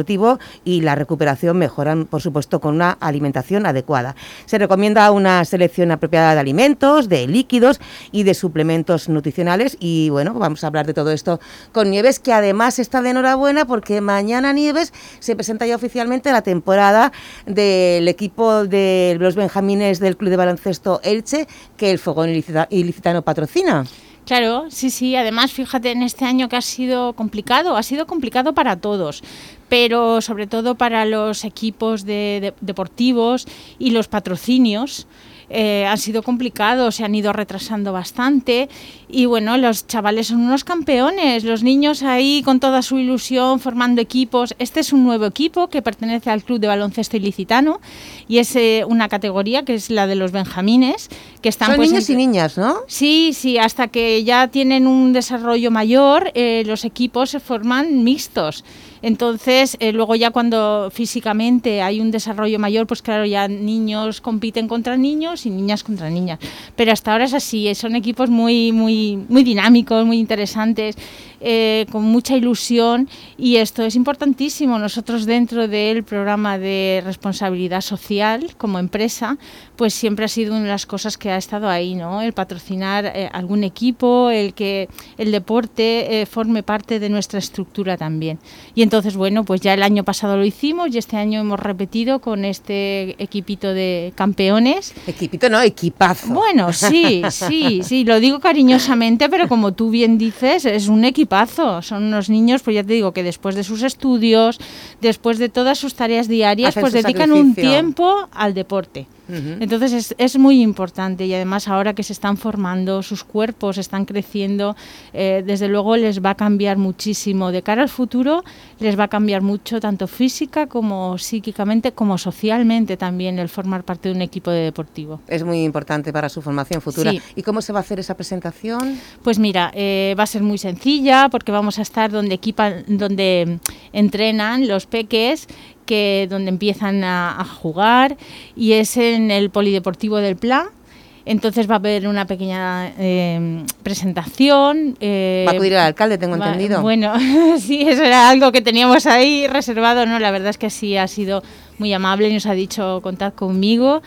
y la recuperación mejoran, por supuesto, con una alimentación adecuada. Se recomienda una selección apropiada de alimentos, de líquidos y de suplementos nutricionales. Y bueno, vamos a hablar de todo esto con Nieves, que además está de enhorabuena porque mañana Nieves se presenta ya oficialmente la temporada del equipo de los Benjamines del Club de Baloncesto Elche, que el Fogón Ilicita- Ilicitano patrocina.
Claro, sí, sí. Además, fíjate en este año que ha sido complicado, ha sido complicado para todos, pero sobre todo para los equipos de- de- deportivos y los patrocinios. eh, han sido complicados, se han ido retrasando bastante y bueno, los chavales son unos campeones, los niños ahí con toda su ilusión formando equipos. Este es un nuevo equipo que pertenece al Club de Baloncesto Ilicitano y es eh, una categoría que es la de los Benjamines, que están
Son
pues,
niños y niñas, ¿no?
Sí, sí, hasta que ya tienen un desarrollo mayor, eh, los equipos se forman mixtos. Entonces, eh, luego ya cuando físicamente hay un desarrollo mayor, pues claro, ya niños compiten contra niños y niñas contra niñas. Pero hasta ahora es así, son equipos muy, muy, muy dinámicos, muy interesantes, eh, con mucha ilusión y esto es importantísimo. Nosotros dentro del programa de responsabilidad social como empresa, pues siempre ha sido una de las cosas que ha estado ahí, ¿no? El patrocinar eh, algún equipo, el que el deporte eh, forme parte de nuestra estructura también. Y entonces, bueno, pues ya el año pasado lo hicimos y este año hemos repetido con este equipito de campeones.
Equipito no, equipazo.
Bueno, sí, sí, sí, lo digo cariñosamente, pero como tú bien dices, es un equipazo. Son unos niños, pues ya te digo, que después de sus estudios, después de todas sus tareas diarias,
Hacen
pues dedican un tiempo al deporte. Entonces es, es muy importante y además ahora que se están formando, sus cuerpos están creciendo, eh, desde luego les va a cambiar muchísimo. De cara al futuro les va a cambiar mucho, tanto física como psíquicamente, como socialmente también, el formar parte de un equipo de deportivo.
Es muy importante para su formación futura.
Sí.
¿Y cómo se va a hacer esa presentación?
Pues mira, eh, va a ser muy sencilla porque vamos a estar donde equipan, donde entrenan los peques que donde empiezan a, a jugar y es en el polideportivo del Pla. Entonces va a haber una pequeña eh, presentación. eh,
Va a acudir el alcalde, tengo
va-
entendido.
Bueno, sí, eso era algo que teníamos ahí reservado, ¿no? La verdad es que sí ha sido muy amable y nos ha dicho contad conmigo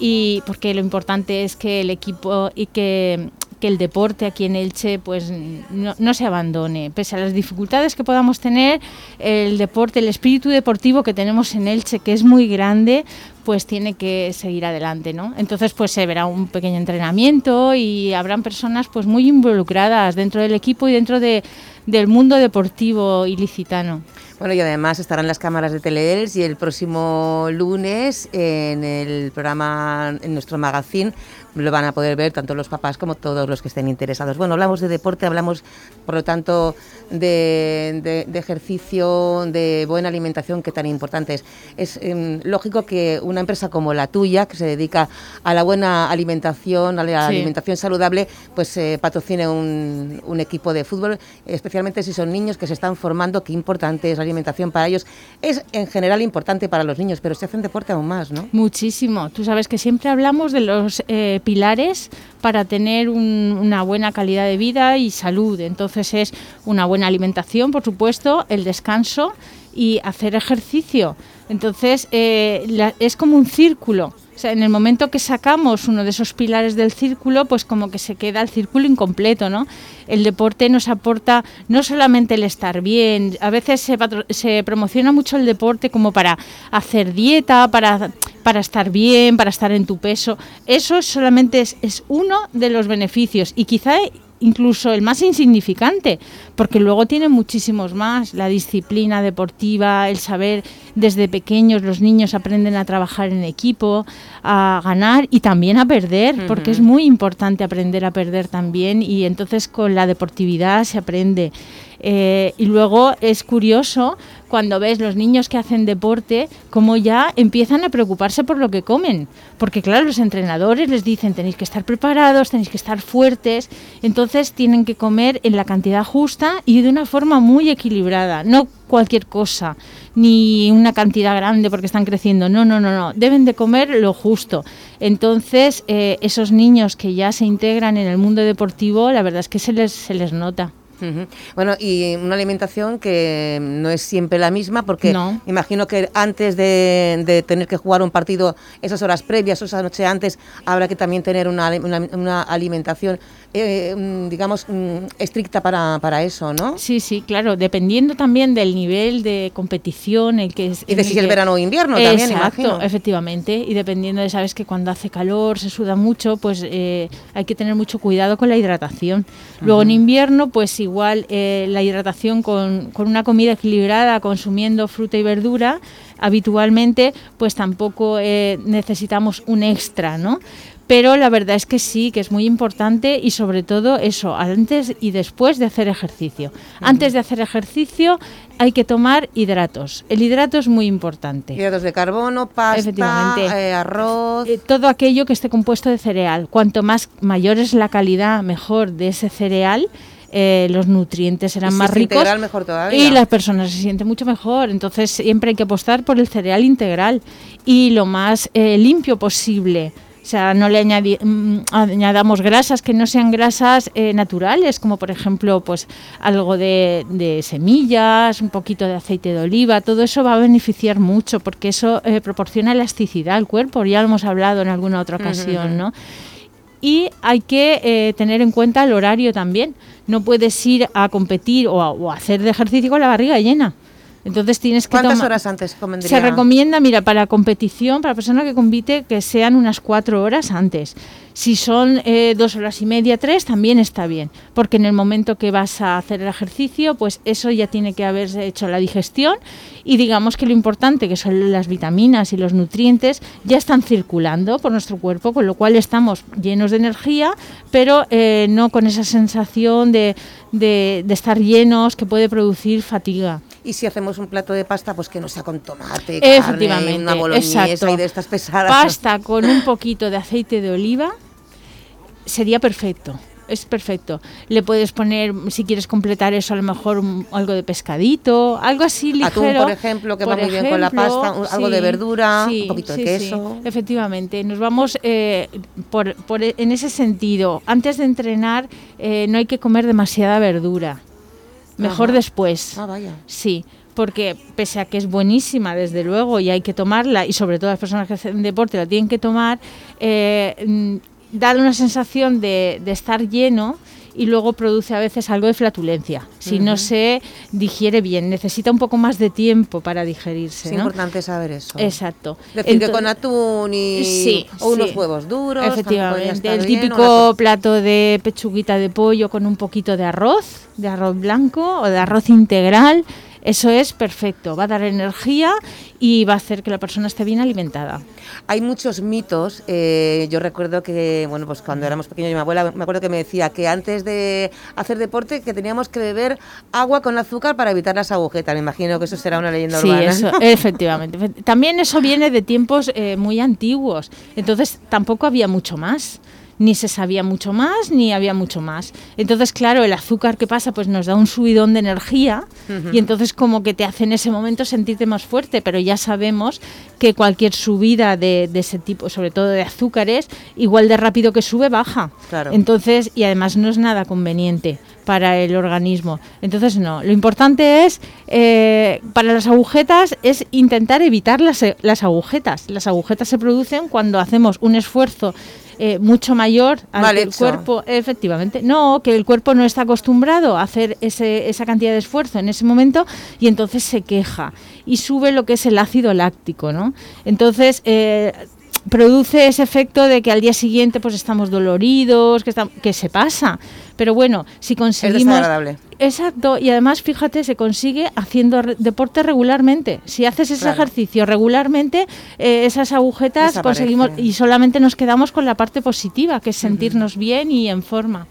y porque lo importante es que el equipo y que que el deporte aquí en Elche pues no, no se abandone. Pese a las dificultades que podamos tener, el deporte, el espíritu deportivo que tenemos en Elche, que es muy grande, pues tiene que seguir adelante, ¿no? Entonces pues se verá un pequeño entrenamiento y habrán personas pues muy involucradas dentro del equipo y dentro de, del mundo deportivo ilicitano.
Bueno, y además estarán las cámaras de Teleels y el próximo lunes en el programa, en nuestro magazine, lo van a poder ver tanto los papás como todos los que estén interesados. Bueno, hablamos de deporte, hablamos, por lo tanto, de, de- de ejercicio, de buena alimentación, que tan importante es. Es em, lógico que una empresa como la tuya, que se dedica a la buena alimentación, a la
Sí.
alimentación saludable, pues eh, patrocine un, un equipo de fútbol, especialmente si son niños que se están formando, qué importante es la alimentación para ellos. Es en general importante para los niños, pero si hacen deporte aún más, ¿no?
Muchísimo. Tú sabes que siempre hablamos de los eh, pilares para tener un- una buena calidad de vida y salud. Entonces es una buena alimentación, por supuesto, el descanso y hacer ejercicio. Entonces eh, la- es como un círculo. O sea, en el momento que sacamos uno de esos pilares del círculo, pues como que se queda el círculo incompleto, ¿no? El deporte nos aporta no solamente el estar bien, a veces se, se promociona mucho el deporte como para hacer dieta, para, para estar bien, para estar en tu peso. Eso solamente es, es uno de los beneficios y quizá incluso el más insignificante, porque luego tiene muchísimos más, la disciplina deportiva, el saber desde pequeños los niños aprenden a trabajar en equipo, a ganar y también a perder, porque es muy importante aprender a perder también y entonces con la deportividad se aprende. Eh, y luego es curioso cuando ves los niños que hacen deporte, cómo ya empiezan a preocuparse por lo que comen. Porque claro, los entrenadores les dicen tenéis que estar preparados, tenéis que estar fuertes, entonces tienen que comer en la cantidad justa y de una forma muy equilibrada, no cualquier cosa, ni una cantidad grande porque están creciendo, no, no, no, no, deben de comer lo justo. Entonces, eh, esos niños que ya se integran en el mundo deportivo, la verdad es que se les, se les nota.
Bueno, y una alimentación que no es siempre la misma, porque imagino que antes de, de tener que jugar un partido, esas horas previas, o esa noche antes, habrá que también tener una, una- una alimentación, eh, mm, digamos, mm, estricta para, para eso, ¿no?
Sí, sí, claro, dependiendo también del nivel de competición, el que es
Y de si es verano o invierno también,
Exacto,
imagino.
efectivamente, y dependiendo de, sabes que cuando hace calor se suda mucho, pues eh, hay que tener mucho cuidado con la hidratación. Luego en invierno, pues igual eh, la hidratación con, con una comida equilibrada, consumiendo fruta y verdura, habitualmente, pues tampoco eh, necesitamos un extra, ¿no? Pero la verdad es que sí, que es muy importante y sobre todo eso, antes y después de hacer ejercicio. Antes de hacer ejercicio hay que tomar hidratos. El hidrato es muy importante.
Hidratos de carbono, pasta, eh, arroz.
Eh, todo aquello que esté compuesto de cereal. Cuanto más mayor es la calidad, mejor de ese cereal, eh, los nutrientes serán
Y si
más ricos
integral, mejor todavía.
y las personas se sienten mucho mejor. Entonces siempre hay que apostar por el cereal integral y lo más eh, limpio posible. O sea, no le añadi- mm, añadamos grasas que no sean grasas eh, naturales, como por ejemplo, pues algo de, de semillas, un poquito de aceite de oliva. Todo eso va a beneficiar mucho porque eso eh, proporciona elasticidad al cuerpo. Ya lo hemos hablado en alguna otra ocasión. ¿no? y hay que eh, tener en cuenta el horario también. No puedes ir a competir o a, o hacer de ejercicio con la barriga llena. Entonces tienes que
¿Cuántas horas antes convendría?
Se recomienda, mira, para competición, para persona que compite, que sean unas cuatro horas antes. Si son eh, dos horas y media, tres, también está bien, porque en el momento que vas a hacer el ejercicio, pues eso ya tiene que haberse hecho la digestión y digamos que lo importante, que son las vitaminas y los nutrientes, ya están circulando por nuestro cuerpo, con lo cual estamos llenos de energía, pero eh, no con esa sensación de, de- de estar llenos que puede producir fatiga.
Y si hacemos un plato de pasta, pues que no sea con tomate, carne, una boloñesa
exacto.
y de estas pesadas.
Pasta con un poquito de aceite de oliva sería perfecto. Es perfecto. Le puedes poner, si quieres completar eso, a lo mejor un- algo de pescadito, algo así ligero.
Atún, por ejemplo, que va muy bien con la pasta, un- algo de verdura, un poquito de queso.
efectivamente. Nos vamos eh, por, por- en ese sentido. Antes de entrenar, eh, no hay que comer demasiada verdura. Mejor
Ajá.
después.
Ah, vaya.
Sí, porque pese a que es buenísima, desde luego, y hay que tomarla, y sobre todo las personas que hacen deporte la tienen que tomar, eh, mm, da una sensación de, de estar lleno y luego produce a veces algo de flatulencia. Si no se digiere bien, necesita un poco más de tiempo para digerirse.
Es
¿no?
importante saber eso.
Exacto.
Decir que con atún y
Sí,
o unos
sí.
huevos duros.
Efectivamente, el
bien,
típico
una-
plato de pechuguita de pollo con un poquito de arroz, de arroz blanco o de arroz integral. Eso es perfecto, va a dar energía y va a hacer que la persona esté bien alimentada.
Hay muchos mitos. eh, yo recuerdo que, bueno, pues cuando éramos pequeños, mi abuela me acuerdo que me decía que antes de hacer deporte que teníamos que beber agua con azúcar para evitar las agujetas. Me imagino que eso será una leyenda
Sí,
urbana.
eso, efectivamente. Efe- También eso viene de tiempos eh, muy antiguos, entonces tampoco había mucho más. Ni se sabía mucho más, ni había mucho más. Entonces, claro, el azúcar que pasa, pues nos da un subidón de energía y entonces como que te hace en ese momento sentirte más fuerte, pero ya sabemos que cualquier subida de, de ese tipo, sobre todo de azúcares, igual de rápido que sube, baja.
Claro.
Entonces, y además no es nada conveniente para el organismo. Entonces, no. Lo importante es, eh, para las agujetas, es intentar evitar las, las agujetas. Las agujetas se producen cuando hacemos un esfuerzo eh, mucho mayor al
Mal
que el
hecho.
cuerpo, efectivamente, no, que el cuerpo no está acostumbrado a hacer ese, esa cantidad de esfuerzo en ese momento y entonces se queja y sube lo que es el ácido láctico, ¿no? Entonces, eh, produce ese efecto de que al día siguiente pues estamos doloridos, que, se pasa. Pero bueno, si conseguimos...
desagradable.
Exacto, y además fíjate, se consigue haciendo re- deporte regularmente. Si haces ese
Claro.
ejercicio regularmente, eh, esas agujetas conseguimos y solamente nos quedamos con la parte positiva, que es sentirnos bien y en forma.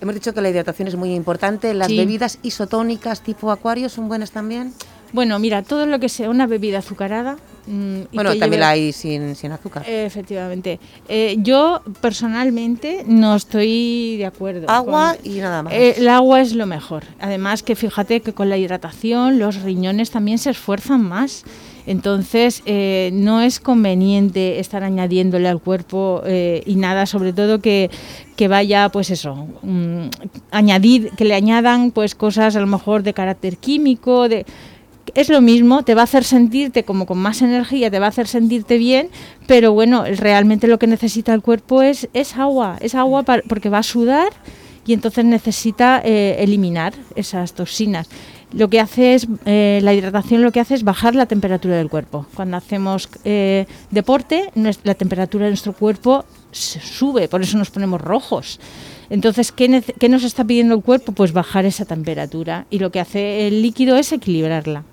Hemos dicho que la hidratación es muy importante. ¿Las
Sí.
bebidas isotónicas tipo acuario son buenas también?
Bueno, mira, todo lo que sea una bebida azucarada. Mm,
Bueno, también
lleve-
la hay sin, sin azúcar.
Efectivamente. Eh, yo personalmente no estoy de acuerdo.
Agua
con-
y nada más.
Eh, el agua es lo mejor. Además que fíjate que con la hidratación los riñones también se esfuerzan más. Entonces eh, no es conveniente estar añadiéndole al cuerpo eh, y nada, sobre todo que, que vaya, pues eso, mm, añadir, que le añadan pues cosas a lo mejor de carácter químico, de es lo mismo, te va a hacer sentirte como con más energía, te va a hacer sentirte bien, pero bueno, realmente lo que necesita el cuerpo es, es agua, es agua porque va a sudar y entonces necesita eh, eliminar esas toxinas. Lo que hace es, eh, la hidratación lo que hace es bajar la temperatura del cuerpo. Cuando hacemos eh, deporte, la temperatura de nuestro cuerpo se sube, por eso nos ponemos rojos. Entonces, ¿qué, qué nos está pidiendo el cuerpo? Pues bajar esa temperatura. Y lo que hace el líquido es equilibrarla.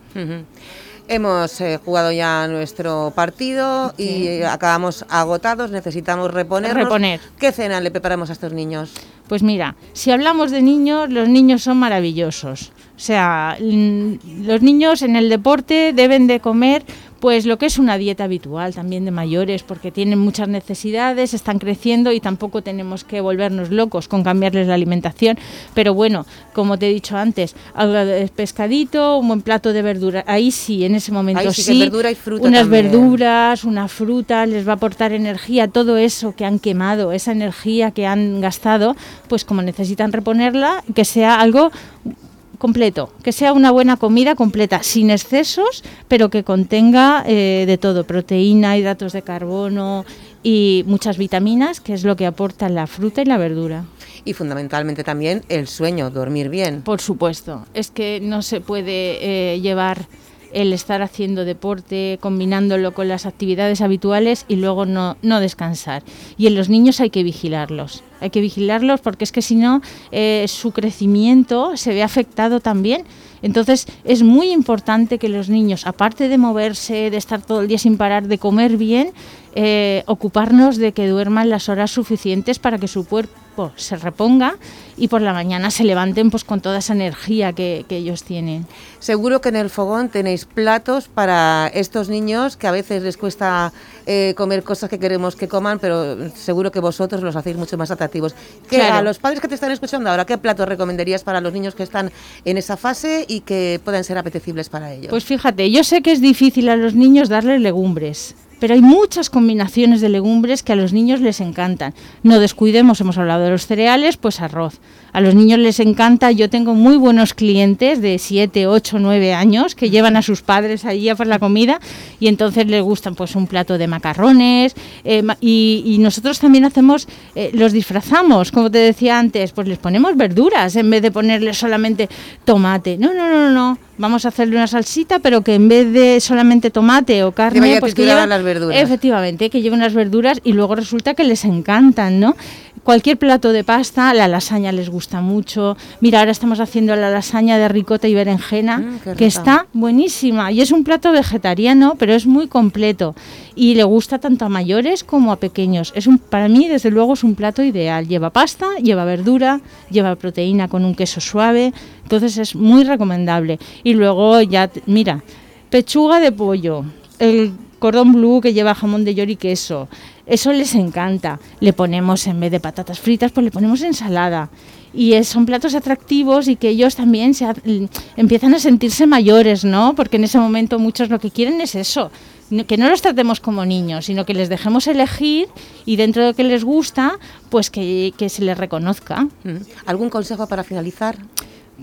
Hemos eh, jugado ya nuestro partido y eh, acabamos agotados, necesitamos reponernos.
Reponer.
¿Qué cena le preparamos a estos niños?
Pues mira, si hablamos de niños, los niños son maravillosos. O sea, los niños en el deporte deben de comer pues lo que es una dieta habitual también de mayores, porque tienen muchas necesidades, están creciendo y tampoco tenemos que volvernos locos con cambiarles la alimentación. Pero bueno, como te he dicho antes, algo de pescadito, un buen plato de verdura, ahí sí, en ese momento
Ahí sí verdura y fruta
unas
también.
verduras, una fruta, les va a aportar energía, todo eso que han quemado, esa energía que han gastado, pues como necesitan reponerla, que sea algo completo, que sea una buena comida completa, sin excesos, pero que contenga eh, de todo, proteína, hidratos de carbono y muchas vitaminas, que es lo que aporta la fruta y la verdura.
Y fundamentalmente también el sueño, dormir bien.
Por supuesto, es que no se puede eh, llevar el estar haciendo deporte, combinándolo con las actividades habituales y luego no, no descansar. Y en los niños hay que vigilarlos, hay que vigilarlos porque es que si no, eh, su crecimiento se ve afectado también. Entonces es muy importante que los niños, aparte de moverse, de estar todo el día sin parar, de comer bien, eh, ocuparnos de que duerman las horas suficientes para que su cuerpo se reponga y por la mañana se levanten pues con toda esa energía que, que ellos tienen.
Seguro que en el fogón tenéis platos para estos niños que a veces les cuesta eh, comer cosas que queremos que coman, pero seguro que vosotros los hacéis mucho más atractivos. ¿Qué-
Claro.
A los padres que te están escuchando ahora, ¿qué platos recomendarías para los niños que están en esa fase y que puedan ser apetecibles para ellos?
Pues fíjate, yo sé que es difícil a los niños darles legumbres, pero hay muchas combinaciones de legumbres que a los niños les encantan. No descuidemos, hemos hablado de los cereales, pues arroz. A los niños les encanta, yo tengo muy buenos clientes de 7, 8, 9 años que llevan a sus padres allí a por la comida y entonces les gustan pues un plato de macarrones eh, y, y nosotros también hacemos, eh, los disfrazamos, como te decía antes, pues les ponemos verduras en vez de ponerles solamente tomate. No, no, no, no, no. Vamos a hacerle una salsita, pero que en vez de solamente tomate o carne,
vaya
pues que
las verduras.
Efectivamente, que lleven las verduras y luego resulta que les encantan, ¿no? Cualquier plato de pasta, la lasaña les gusta mucho. Mira, ahora estamos haciendo la lasaña de ricota y berenjena,
Mm, qué
que está buenísima. Y es un plato vegetariano, pero es muy completo. Y le gusta tanto a mayores como a pequeños. Es un, para mí, desde luego, es un plato ideal. Lleva pasta, lleva verdura, lleva proteína con un queso suave. Entonces es muy recomendable. Y luego ya, mira, pechuga de pollo, el cordón blue que lleva jamón de york y queso. Eso les encanta. Le ponemos, en vez de patatas fritas, pues le ponemos ensalada. Y son platos atractivos y que ellos también se empiezan a sentirse mayores, ¿no? Porque en ese momento muchos lo que quieren es eso. Que no los tratemos como niños, sino que les dejemos elegir y dentro de lo que les gusta, pues que, que se les reconozca.
Mm. ¿Algún consejo para finalizar?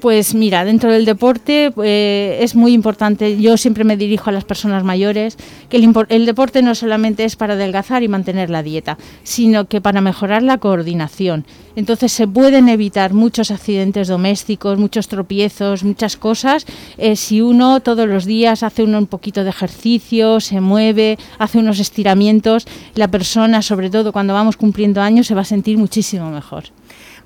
Pues mira, dentro del deporte eh, es muy importante, yo siempre me dirijo a las personas mayores, que el, el deporte no solamente es para adelgazar y mantener la dieta, sino que para mejorar la coordinación. Entonces se pueden evitar muchos accidentes domésticos, muchos tropiezos, muchas cosas, eh, si uno todos los días hace un poquito de ejercicio, se mueve, hace unos estiramientos, la persona, sobre todo cuando vamos cumpliendo años, se va a sentir muchísimo mejor.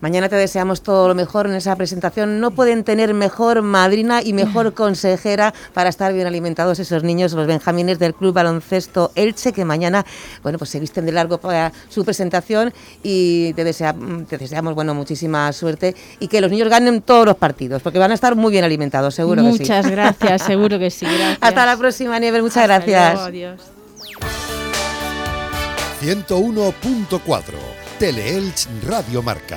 Mañana te deseamos todo lo mejor en esa presentación. No pueden tener mejor madrina y mejor consejera para estar bien alimentados esos niños, los benjamines del Club Baloncesto Elche, que mañana bueno, pues se visten de largo para su presentación y te, desea- te deseamos bueno, muchísima suerte y que los niños ganen todos los partidos, porque van a estar muy bien alimentados, seguro que sí.
Muchas gracias, seguro que sí. Gracias.
Hasta la próxima, Nieves. Muchas
Hasta
gracias.
luego, adiós.
101.4 Teleelch Radio Marca.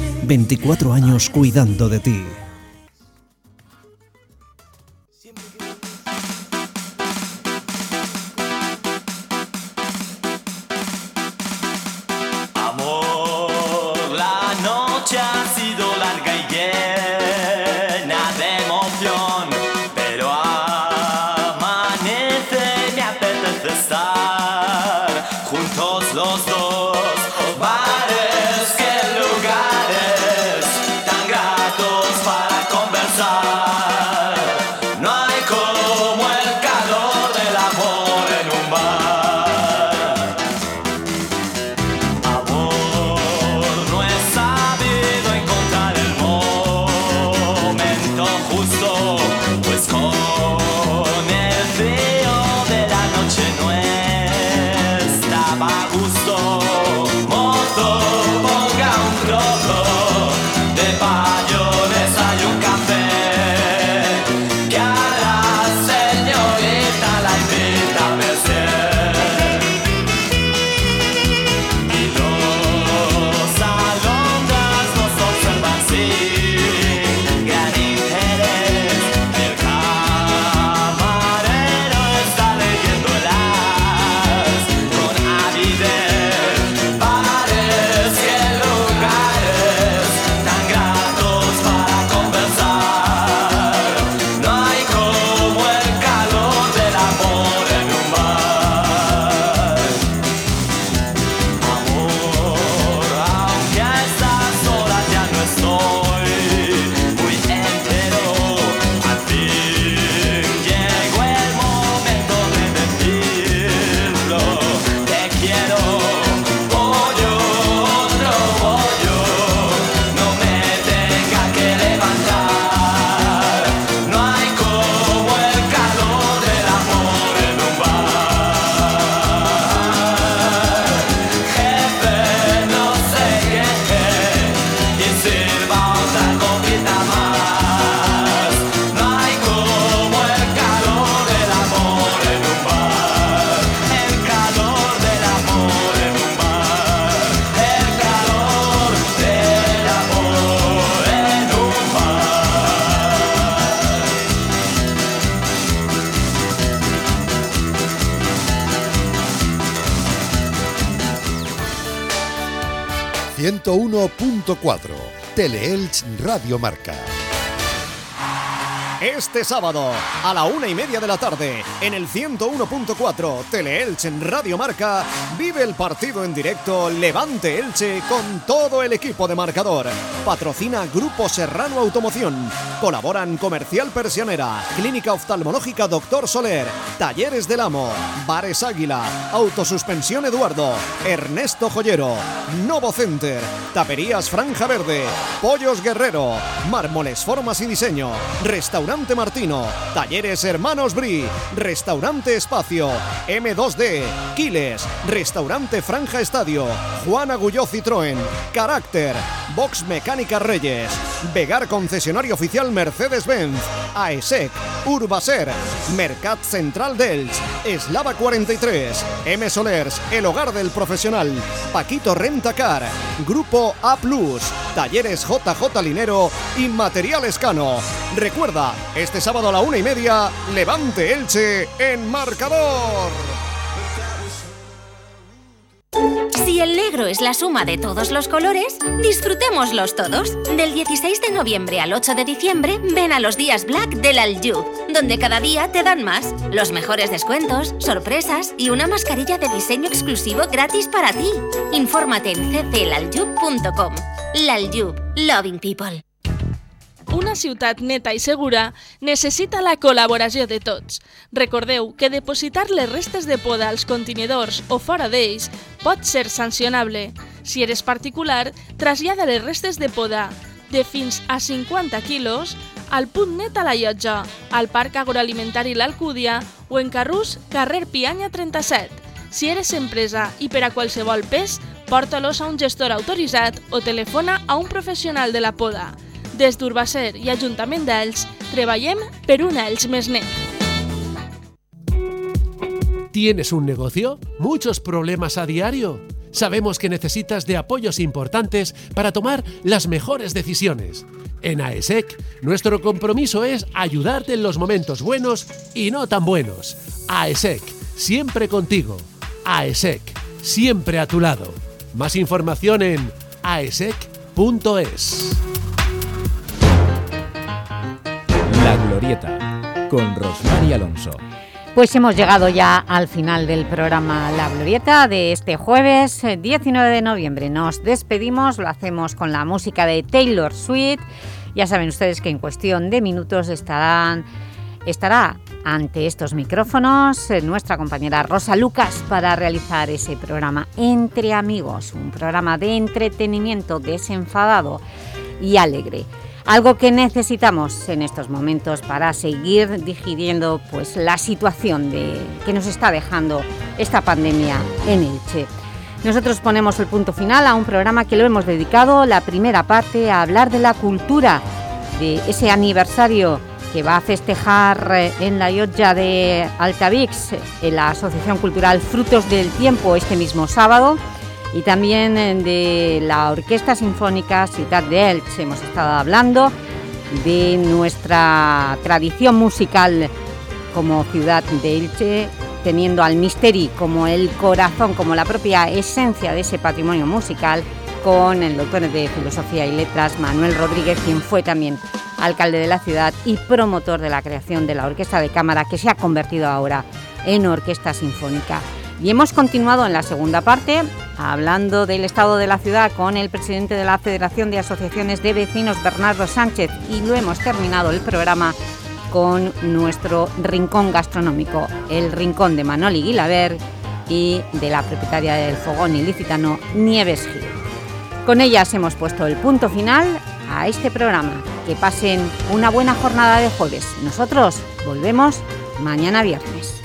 24 años cuidando de ti.
Marca.
Este sábado, a la una y media de la tarde, en el 101.4 Teleelch en Radio Marca, vive el partido en directo Levante Elche con todo el equipo de marcador. Patrocina Grupo Serrano Automoción. Colaboran Comercial Persianera, Clínica Oftalmológica Doctor Soler, Talleres del Amo, Bares Águila, Autosuspensión Eduardo, Ernesto Joyero, Novo Center, Taperías Franja Verde, Pollos Guerrero, Mármoles Formas y Diseño, Restaurante
Martino, Talleres Hermanos Bri, Restaurante Espacio, M2D, Quiles, Restaurante Franja Estadio, Juan Agulló Citroën, Carácter, Box Mecánica Reyes, Vegar Concesionario Oficial Mercedes-Benz, AESEC, Urbaser, Mercat Central Dels, Eslava 43, M Solers, El Hogar del Profesional, Paquito Rentacar, Grupo A Plus, Talleres JJ Linero y Material Escano. Recuerda, este sábado a la una y media, Levante Elche en marcador.
Si el negro es la suma de todos los colores, disfrutémoslos todos. Del 16 de noviembre al 8 de diciembre, ven a los días Black del Aljub, donde cada día te dan más. Los mejores descuentos, sorpresas y una mascarilla de diseño exclusivo gratis para ti. Infórmate en cclaljub.com. L'Aljub, loving people.
Una ciutat neta i segura necessita la col·laboració de tots. Recordeu que depositar les restes de poda als contenidors o fora d'ells pot ser sancionable. Si eres particular, trasllada les restes de poda de fins a 50 quilos al punt net a la llotja, al Parc Agroalimentari L'Alcúdia o en Carrús, carrer Pianya 37. Si eres empresa i per a qualsevol pes, porta-los a un gestor autoritzat o telefona a un professional de la poda. Des d'Urbacer i Ajuntament d'Elx, treballem per un.
¿Tienes un negocio? ¿Muchos problemas a diario? Sabemos que necesitas de apoyos importantes para tomar las mejores decisiones. En AESEC, nuestro compromiso es ayudarte en los momentos buenos y no tan buenos. AESEC, siempre contigo. AESEC, siempre a tu lado. Más información en aesec.es.
La Glorieta, con Rosmar Alonso.
Pues hemos llegado ya al final del programa La Glorieta de este jueves eh, 19 de noviembre. Nos despedimos, lo hacemos con la música de Taylor Swift. Ya saben ustedes que en cuestión de minutos estarán, estará ante estos micrófonos eh, nuestra compañera Rosa Lucas para realizar ese programa Entre Amigos, un programa de entretenimiento desenfadado y alegre. Algo que necesitamos en estos momentos para seguir digiriendo pues, la situación de, que nos está dejando esta pandemia en Elche. Nosotros ponemos el punto final a un programa que lo hemos dedicado, la primera parte, a hablar de la cultura, de ese aniversario que va a festejar eh, en la Llotja de Altavix, en la Asociación Cultural Frutos del Tiempo, este mismo sábado, y también eh, de la Orquesta Sinfónica Ciudad de Elche. Hemos estado hablando de nuestra tradición musical como ciudad de Elche, teniendo al Misteri como el corazón, como la propia esencia de ese patrimonio musical, con el doctor de Filosofía y Letras, Manuel Rodríguez, quien fue también alcalde de la ciudad y promotor de la creación de la Orquesta de Cámara, que se ha convertido ahora en Orquesta Sinfónica. Y hemos continuado en la segunda parte hablando del estado de la ciudad con el presidente de la Federación de Asociaciones de Vecinos, Bernardo Sánchez, y lo hemos terminado el programa con nuestro rincón gastronómico, el rincón de Manoli Guilaber y de la propietaria del fogón ilicitano, Nieves Gil. Con ellas hemos puesto el punto final a este programa. Que pasen una buena jornada de jueves. Nosotros volvemos mañana viernes.